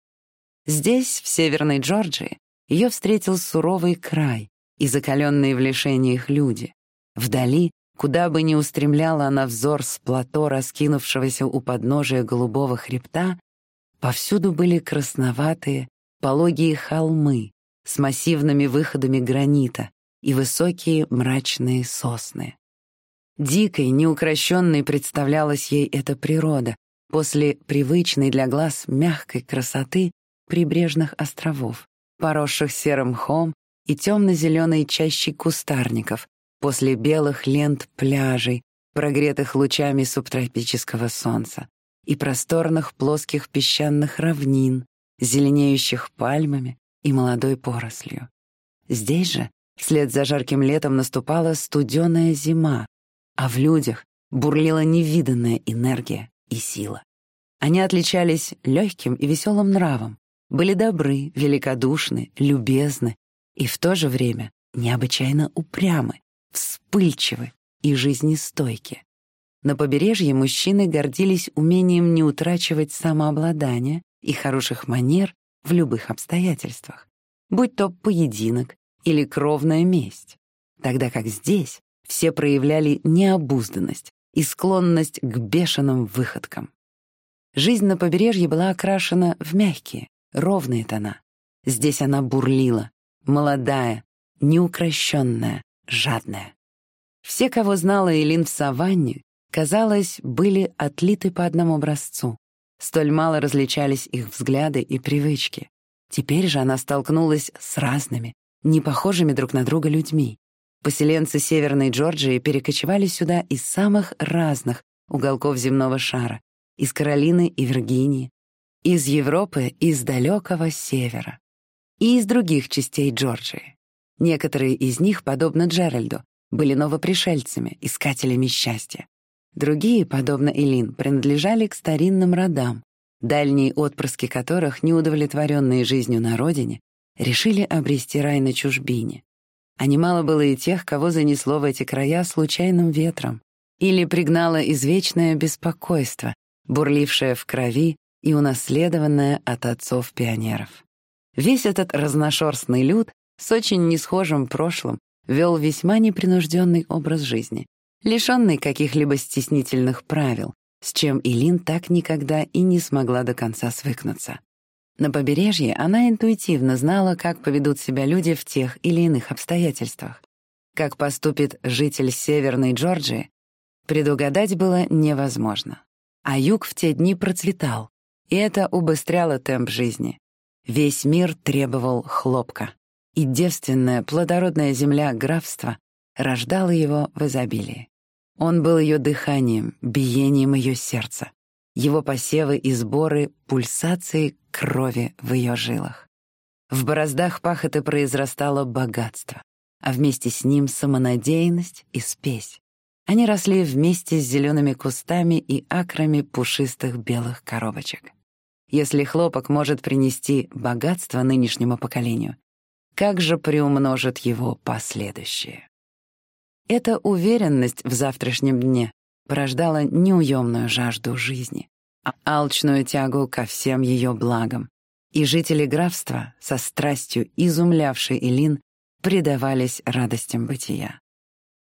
Здесь, в Северной Джорджии, ее встретил суровый край и закаленные в лишениях люди. Вдали, куда бы ни устремляла она взор с плато, раскинувшегося у подножия голубого хребта, повсюду были красноватые, пологие холмы с массивными выходами гранита, и высокие мрачные сосны. Дикой, неукрощенной представлялась ей эта природа после привычной для глаз мягкой красоты прибрежных островов, поросших серым мхом и темно-зеленой чащей кустарников, после белых лент пляжей, прогретых лучами субтропического солнца, и просторных плоских песчаных равнин, зеленеющих пальмами и молодой порослью. Здесь же Вслед за жарким летом наступала студеная зима, а в людях бурлила невиданная энергия и сила. Они отличались легким и веселым нравом, были добры, великодушны, любезны и в то же время необычайно упрямы, вспыльчивы и жизнестойки. На побережье мужчины гордились умением не утрачивать самообладание и хороших манер в любых обстоятельствах, будь то поединок или кровная месть, тогда как здесь все проявляли необузданность и склонность к бешеным выходкам. Жизнь на побережье была окрашена в мягкие, ровные тона. Здесь она бурлила, молодая, неукрощенная, жадная. Все, кого знала Элин в саванне, казалось, были отлиты по одному образцу. Столь мало различались их взгляды и привычки. Теперь же она столкнулась с разными, не похожими друг на друга людьми. Поселенцы Северной Джорджии перекочевали сюда из самых разных уголков земного шара, из Каролины и Виргинии, из Европы из далекого севера, и из других частей Джорджии. Некоторые из них, подобно Джеральду, были новопришельцами, искателями счастья. Другие, подобно Элин, принадлежали к старинным родам, дальние отпрыски которых, неудовлетворенные жизнью на родине, решили обрести рай на чужбине. А немало было и тех, кого занесло в эти края случайным ветром или пригнало извечное беспокойство, бурлившее в крови и унаследованное от отцов-пионеров. Весь этот разношерстный люд с очень несхожим прошлым вел весьма непринужденный образ жизни, лишенный каких-либо стеснительных правил, с чем Илин так никогда и не смогла до конца свыкнуться. На побережье она интуитивно знала, как поведут себя люди в тех или иных обстоятельствах. Как поступит житель Северной Джорджии, предугадать было невозможно. А юг в те дни процветал, и это убыстряло темп жизни. Весь мир требовал хлопка, и девственная плодородная земля графства рождала его в изобилии. Он был ее дыханием, биением ее сердца, его посевы и сборы пульсацией крови в ее жилах. В бороздах пахоты произрастало богатство, а вместе с ним самонадеянность и спесь. Они росли вместе с зелеными кустами и акрами пушистых белых коробочек. Если хлопок может принести богатство нынешнему поколению, как же приумножит его последующее? Эта уверенность в завтрашнем дне порождала неуемную жажду жизни, а алчную тягу ко всем ее благам. И жители графства, со страстью изумлявшей Илин, предавались радостям бытия.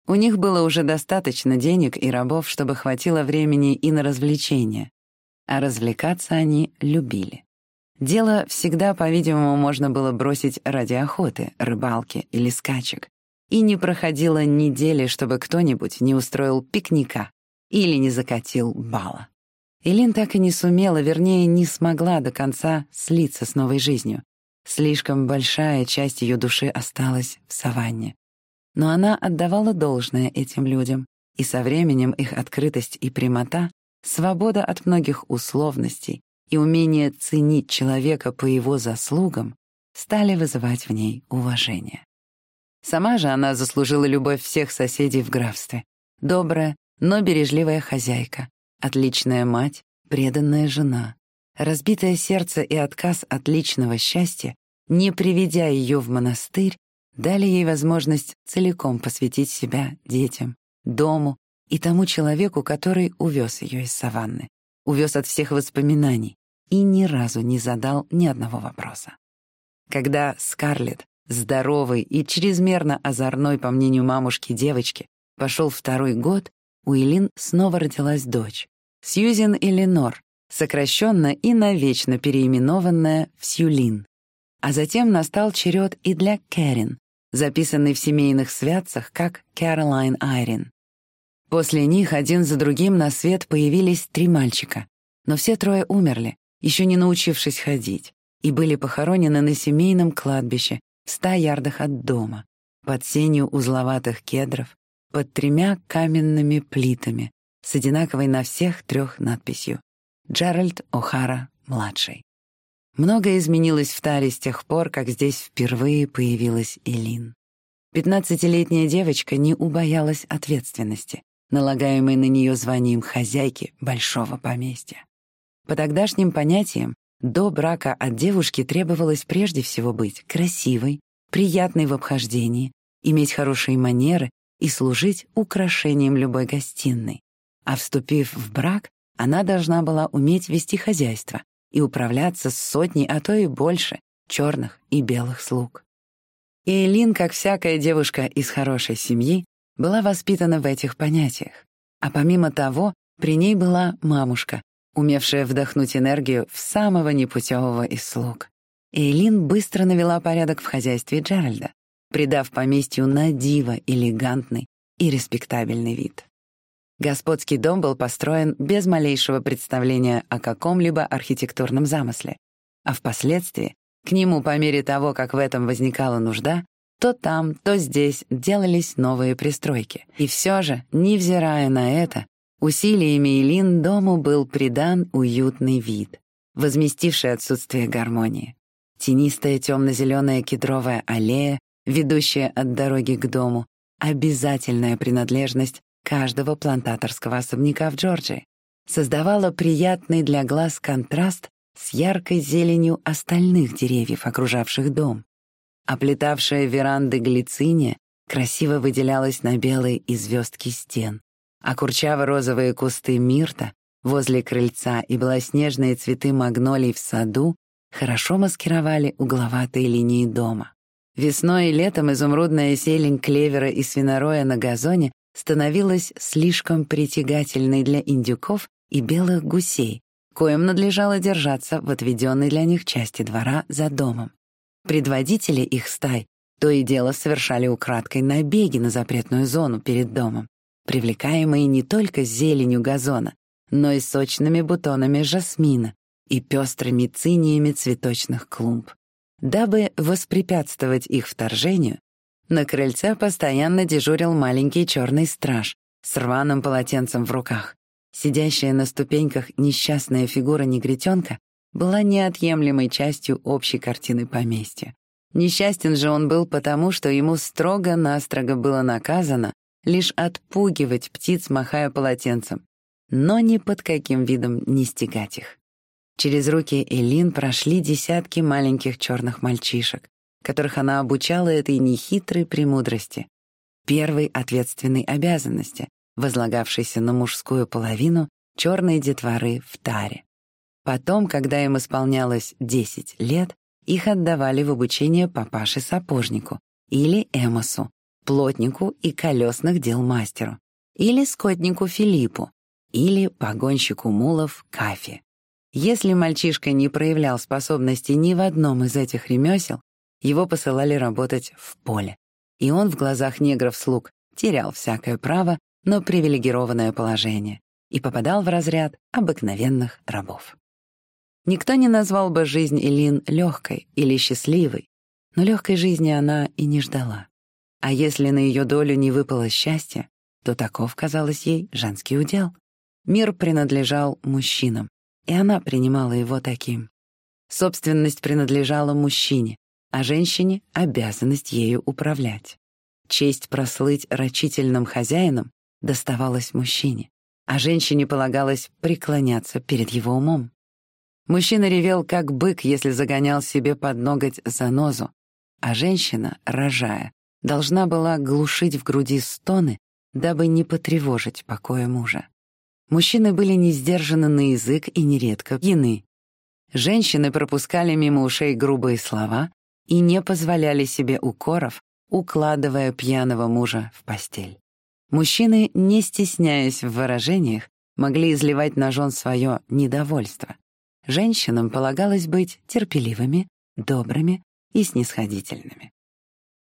У них было уже достаточно денег и рабов, чтобы хватило времени и на развлечения, а развлекаться они любили. Дело всегда, по-видимому, можно было бросить ради охоты, рыбалки или скачек, и не проходило недели, чтобы кто-нибудь не устроил пикника или не закатил бала. Элин так и не сумела, вернее, не смогла до конца слиться с новой жизнью. Слишком большая часть ее души осталась в саванне. Но она отдавала должное этим людям, и со временем их открытость и прямота, свобода от многих условностей и умение ценить человека по его заслугам стали вызывать в ней уважение. Сама же она заслужила любовь всех соседей в графстве. Добрая, но бережливая хозяйка, отличная мать, преданная жена. Разбитое сердце и отказ от личного счастья, не приведя ее в монастырь, дали ей возможность целиком посвятить себя детям, дому и тому человеку, который увез ее из саванны, увез от всех воспоминаний и ни разу не задал ни одного вопроса. Когда Скарлетт, здоровый и чрезмерно озорной, по мнению мамушки, девочки, пошел второй год, у Элин снова родилась дочь. Сьюзен Эленор, сокращенно и навечно переименованная в Сьюлин. А затем настал черед и для Кэрин, записанный в семейных святцах как Кэролайн Айрин. После них один за другим на свет появились три мальчика, но все трое умерли, еще не научившись ходить, и были похоронены на семейном кладбище в ста ярдах от дома, под сенью узловатых кедров, под тремя каменными плитами с одинаковой на всех трех надписью «Джеральд О'Хара, младший». Многое изменилось в Таре с тех пор, как здесь впервые появилась Элин. Пятнадцатилетняя девочка не убоялась ответственности, налагаемой на нее званием хозяйки большого поместья. По тогдашним понятиям, до брака от девушки требовалось прежде всего быть красивой, приятной в обхождении, иметь хорошие манеры и служить украшением любой гостиной. А вступив в брак, она должна была уметь вести хозяйство и управляться с сотней, а то и больше, черных и белых слуг. И Элин, как всякая девушка из хорошей семьи, была воспитана в этих понятиях. А помимо того, при ней была мамушка, умевшая вдохнуть энергию в самого непутевого из слуг. Эйлин быстро навела порядок в хозяйстве Джеральда, придав поместью на диво элегантный и респектабельный вид. Господский дом был построен без малейшего представления о каком-либо архитектурном замысле, а впоследствии к нему по мере того, как в этом возникала нужда, то там, то здесь делались новые пристройки. И все же, невзирая на это, Усилиями Илин дому был придан уютный вид, возместивший отсутствие гармонии. Тенистая темно-зеленая кедровая аллея, ведущая от дороги к дому, обязательная принадлежность каждого плантаторского особняка в Джорджии, создавала приятный для глаз контраст с яркой зеленью остальных деревьев, окружавших дом. Оплетавшая веранды глициния красиво выделялась на белой и звездки стен а курчаво-розовые кусты мирта возле крыльца и белоснежные цветы магнолий в саду хорошо маскировали угловатые линии дома. Весной и летом изумрудная зелень клевера и свинороя на газоне становилась слишком притягательной для индюков и белых гусей, коим надлежало держаться в отведенной для них части двора за домом. Предводители их стай то и дело совершали украдкой набеги на запретную зону перед домом привлекаемые не только зеленью газона, но и сочными бутонами жасмина и пестрыми циниями цветочных клумб. Дабы воспрепятствовать их вторжению, На крыльце постоянно дежурил маленький черный страж с рваным полотенцем в руках. Сидящая на ступеньках несчастная фигура негритенка была неотъемлемой частью общей картины поместья. Несчастен же он был потому, что ему строго-настрого было наказано лишь отпугивать птиц, махая полотенцем, но ни под каким видом не стегать их. Через руки Элин прошли десятки маленьких черных мальчишек, которых она обучала этой нехитрой премудрости, первой ответственной обязанности, возлагавшейся на мужскую половину черной детворы в таре. Потом, когда им исполнялось 10 лет, их отдавали в обучение папаше-сапожнику или эмосу, плотнику и колесных дел мастеру, или скотнику Филиппу, или погонщику мулов Кафе. Если мальчишка не проявлял способности ни в одном из этих ремесел, его посылали работать в поле. И он в глазах негров-слуг терял всякое право на привилегированное положение и попадал в разряд обыкновенных рабов. Никто не назвал бы жизнь Элин легкой или счастливой, но легкой жизни она и не ждала. А если на ее долю не выпало счастье, то таков, казалось ей, женский удел. Мир принадлежал мужчинам, и она принимала его таким. Собственность принадлежала мужчине, а женщине — обязанность ею управлять. Честь прослыть рачительным хозяином доставалась мужчине, а женщине полагалось преклоняться перед его умом. Мужчина ревел, как бык, если загонял себе под ноготь занозу, а женщина, рожая, должна была глушить в груди стоны, дабы не потревожить покоя мужа. Мужчины были не сдержаны на язык и нередко пьяны. Женщины пропускали мимо ушей грубые слова и не позволяли себе укоров, укладывая пьяного мужа в постель. Мужчины, не стесняясь в выражениях, могли изливать на жен свое недовольство. Женщинам полагалось быть терпеливыми, добрыми и снисходительными.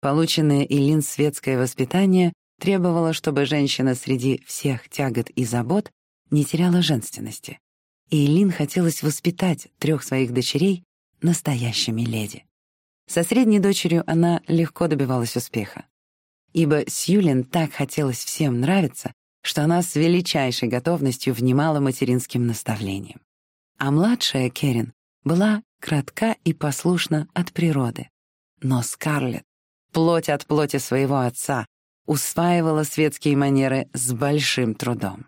Полученное Илин светское воспитание требовало, чтобы женщина среди всех тягот и забот не теряла женственности. И Илин хотелось воспитать трех своих дочерей настоящими леди. Со средней дочерью она легко добивалась успеха. Ибо Сьюлин так хотелось всем нравиться, что она с величайшей готовностью внимала материнским наставлениям. А младшая Керин была кратка и послушна от природы. Но Скарлетт плоть от плоти своего отца, усваивала светские манеры с большим трудом.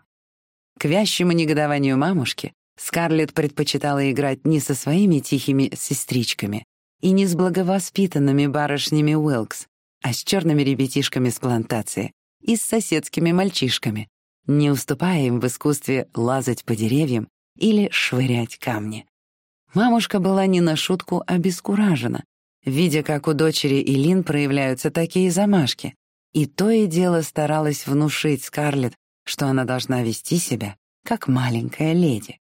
К вящему негодованию мамушки Скарлетт предпочитала играть не со своими тихими сестричками и не с благовоспитанными барышнями Уилкс, а с черными ребятишками с плантации и с соседскими мальчишками, не уступая им в искусстве лазать по деревьям или швырять камни. Мамушка была не на шутку обескуражена, видя, как у дочери Илин проявляются такие замашки. И то и дело старалась внушить Скарлетт, что она должна вести себя как маленькая леди.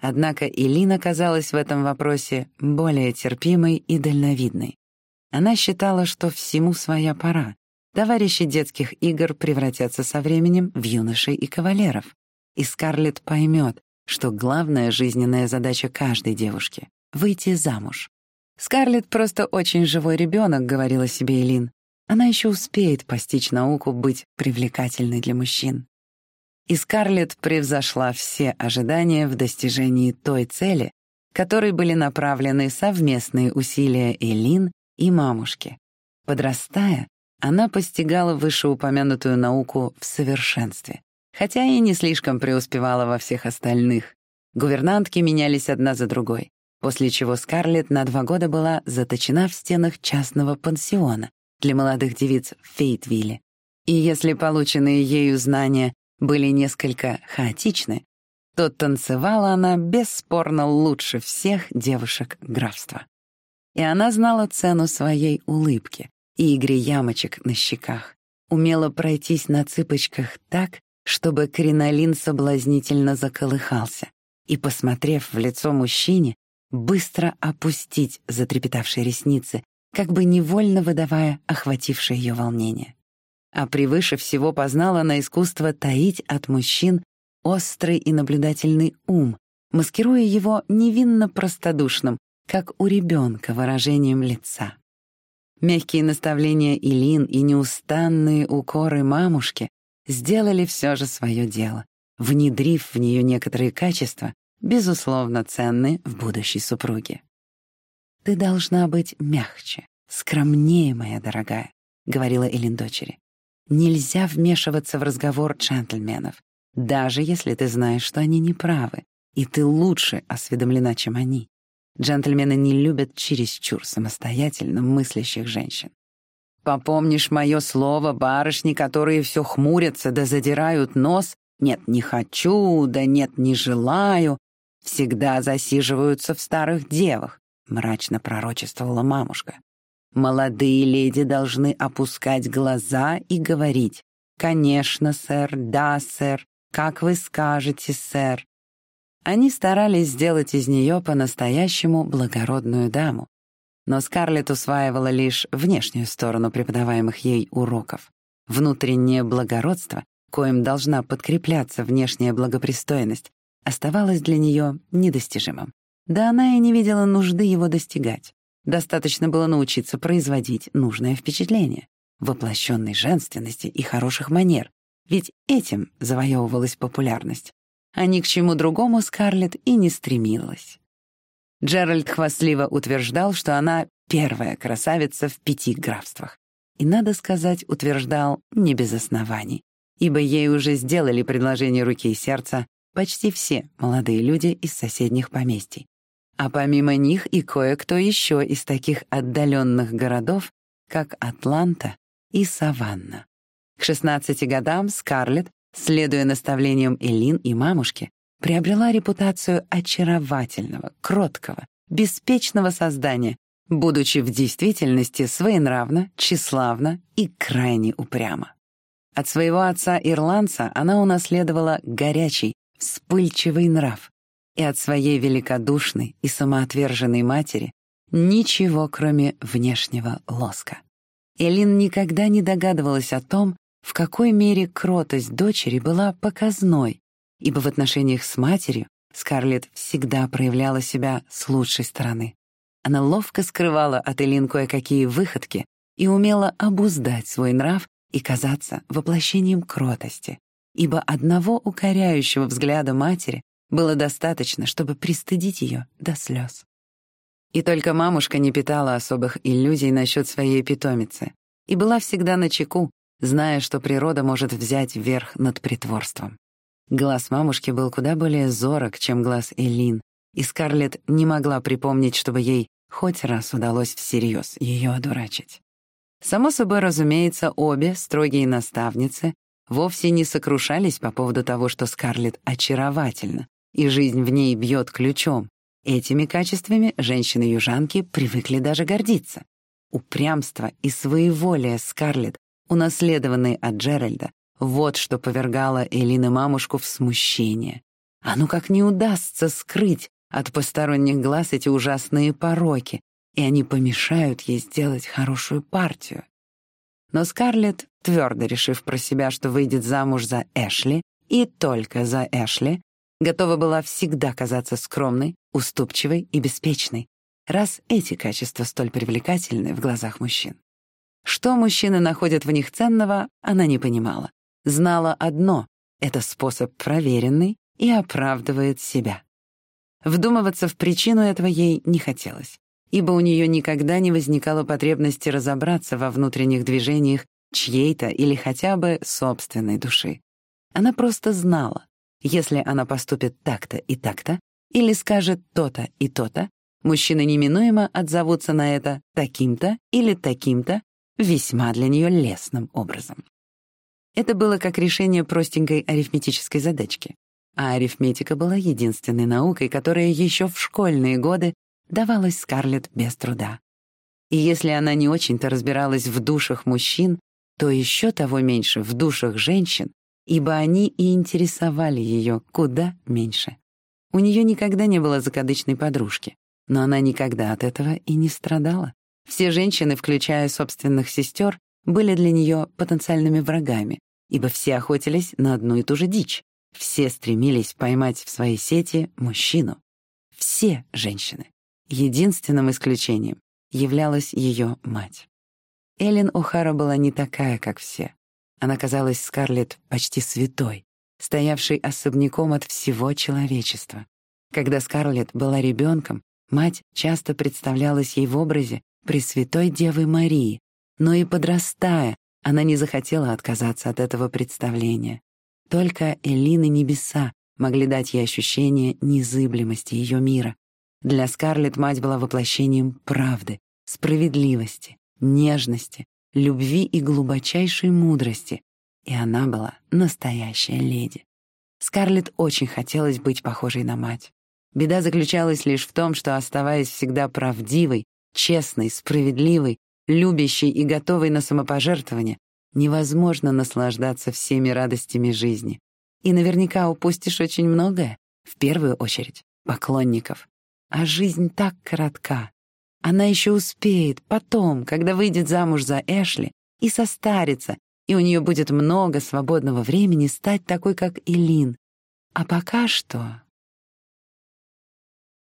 Однако Илин оказалась в этом вопросе более терпимой и дальновидной. Она считала, что всему своя пора. Товарищи детских игр превратятся со временем в юношей и кавалеров. И Скарлетт поймет, что главная жизненная задача каждой девушки — выйти замуж. «Скарлетт просто очень живой ребенок», — говорила себе Элин. «Она еще успеет постичь науку быть привлекательной для мужчин». И Скарлетт превзошла все ожидания в достижении той цели, которой были направлены совместные усилия Элин и мамушки. Подрастая, она постигала вышеупомянутую науку в совершенстве, хотя и не слишком преуспевала во всех остальных. Гувернантки менялись одна за другой после чего Скарлетт на два года была заточена в стенах частного пансиона для молодых девиц в Фейтвилле. И если полученные ею знания были несколько хаотичны, то танцевала она бесспорно лучше всех девушек графства. И она знала цену своей улыбки и игре ямочек на щеках, умела пройтись на цыпочках так, чтобы кринолин соблазнительно заколыхался, и, посмотрев в лицо мужчине, быстро опустить затрепетавшие ресницы, как бы невольно выдавая охватившее ее волнение. А превыше всего познала на искусство таить от мужчин острый и наблюдательный ум, маскируя его невинно простодушным, как у ребенка выражением лица. Мягкие наставления Илин и неустанные укоры мамушки сделали все же свое дело, внедрив в нее некоторые качества, безусловно ценные в будущей супруге. «Ты должна быть мягче, скромнее, моя дорогая», — говорила Элин дочери. «Нельзя вмешиваться в разговор джентльменов, даже если ты знаешь, что они неправы, и ты лучше осведомлена, чем они. Джентльмены не любят чересчур самостоятельно мыслящих женщин. Попомнишь мое слово, барышни, которые все хмурятся да задирают нос, нет, не хочу, да нет, не желаю, всегда засиживаются в старых девах, мрачно пророчествовала мамушка. Молодые леди должны опускать глаза и говорить «Конечно, сэр, да, сэр, как вы скажете, сэр». Они старались сделать из нее по-настоящему благородную даму. Но Скарлетт усваивала лишь внешнюю сторону преподаваемых ей уроков. Внутреннее благородство, коим должна подкрепляться внешняя благопристойность, оставалось для нее недостижимым. Да она и не видела нужды его достигать. Достаточно было научиться производить нужное впечатление, воплощенной женственности и хороших манер, ведь этим завоевывалась популярность а ни к чему другому Скарлетт и не стремилась. Джеральд хвастливо утверждал, что она первая красавица в пяти графствах. И, надо сказать, утверждал не без оснований, ибо ей уже сделали предложение руки и сердца почти все молодые люди из соседних поместий. А помимо них и кое-кто еще из таких отдаленных городов, как Атланта и Саванна. К 16 годам Скарлетт следуя наставлениям Элин и мамушки, приобрела репутацию очаровательного, кроткого, беспечного создания, будучи в действительности своенравна, тщеславна и крайне упряма. От своего отца-ирландца она унаследовала горячий, вспыльчивый нрав, и от своей великодушной и самоотверженной матери ничего, кроме внешнего лоска. Элин никогда не догадывалась о том, в какой мере кротость дочери была показной, ибо в отношениях с матерью Скарлетт всегда проявляла себя с лучшей стороны. Она ловко скрывала от Элин кое-какие выходки и умела обуздать свой нрав и казаться воплощением кротости, ибо одного укоряющего взгляда матери было достаточно, чтобы пристыдить ее до слез. И только мамушка не питала особых иллюзий насчет своей питомицы и была всегда на чеку, зная, что природа может взять верх над притворством. Глаз мамушки был куда более зорок, чем глаз Элин, и Скарлетт не могла припомнить, чтобы ей хоть раз удалось всерьез ее одурачить. Само собой, разумеется, обе строгие наставницы вовсе не сокрушались по поводу того, что Скарлетт очаровательна, и жизнь в ней бьет ключом. Этими качествами женщины-южанки привыкли даже гордиться. Упрямство и своеволие Скарлетт унаследованный от Джеральда, вот что повергало Элины мамушку в смущение. А ну как не удастся скрыть от посторонних глаз эти ужасные пороки, и они помешают ей сделать хорошую партию. Но Скарлетт, твердо решив про себя, что выйдет замуж за Эшли, и только за Эшли, готова была всегда казаться скромной, уступчивой и беспечной, раз эти качества столь привлекательны в глазах мужчин. Что мужчины находят в них ценного, она не понимала. Знала одно — это способ проверенный и оправдывает себя. Вдумываться в причину этого ей не хотелось, ибо у нее никогда не возникало потребности разобраться во внутренних движениях чьей-то или хотя бы собственной души. Она просто знала, если она поступит так-то и так-то, или скажет то-то и то-то, мужчины неминуемо отзовутся на это таким-то или таким-то весьма для нее лестным образом. Это было как решение простенькой арифметической задачки, а арифметика была единственной наукой, которая еще в школьные годы давалась Скарлетт без труда. И если она не очень-то разбиралась в душах мужчин, то еще того меньше в душах женщин, ибо они и интересовали ее куда меньше. У нее никогда не было закадычной подружки, но она никогда от этого и не страдала. Все женщины, включая собственных сестер, были для нее потенциальными врагами, ибо все охотились на одну и ту же дичь. Все стремились поймать в своей сети мужчину. Все женщины. Единственным исключением являлась ее мать. Эллен О'Хара была не такая, как все. Она казалась Скарлетт почти святой, стоявшей особняком от всего человечества. Когда Скарлетт была ребенком, мать часто представлялась ей в образе Пресвятой Девы Марии, но и подрастая, она не захотела отказаться от этого представления. Только Элины небеса могли дать ей ощущение незыблемости ее мира. Для Скарлетт мать была воплощением правды, справедливости, нежности, любви и глубочайшей мудрости, и она была настоящая леди. Скарлетт очень хотелось быть похожей на мать. Беда заключалась лишь в том, что, оставаясь всегда правдивой, честной, справедливой, любящей и готовой на самопожертвование, невозможно наслаждаться всеми радостями жизни. И наверняка упустишь очень многое, в первую очередь поклонников. А жизнь так коротка. Она еще успеет потом, когда выйдет замуж за Эшли, и состарится, и у нее будет много свободного времени стать такой, как Илин. А пока что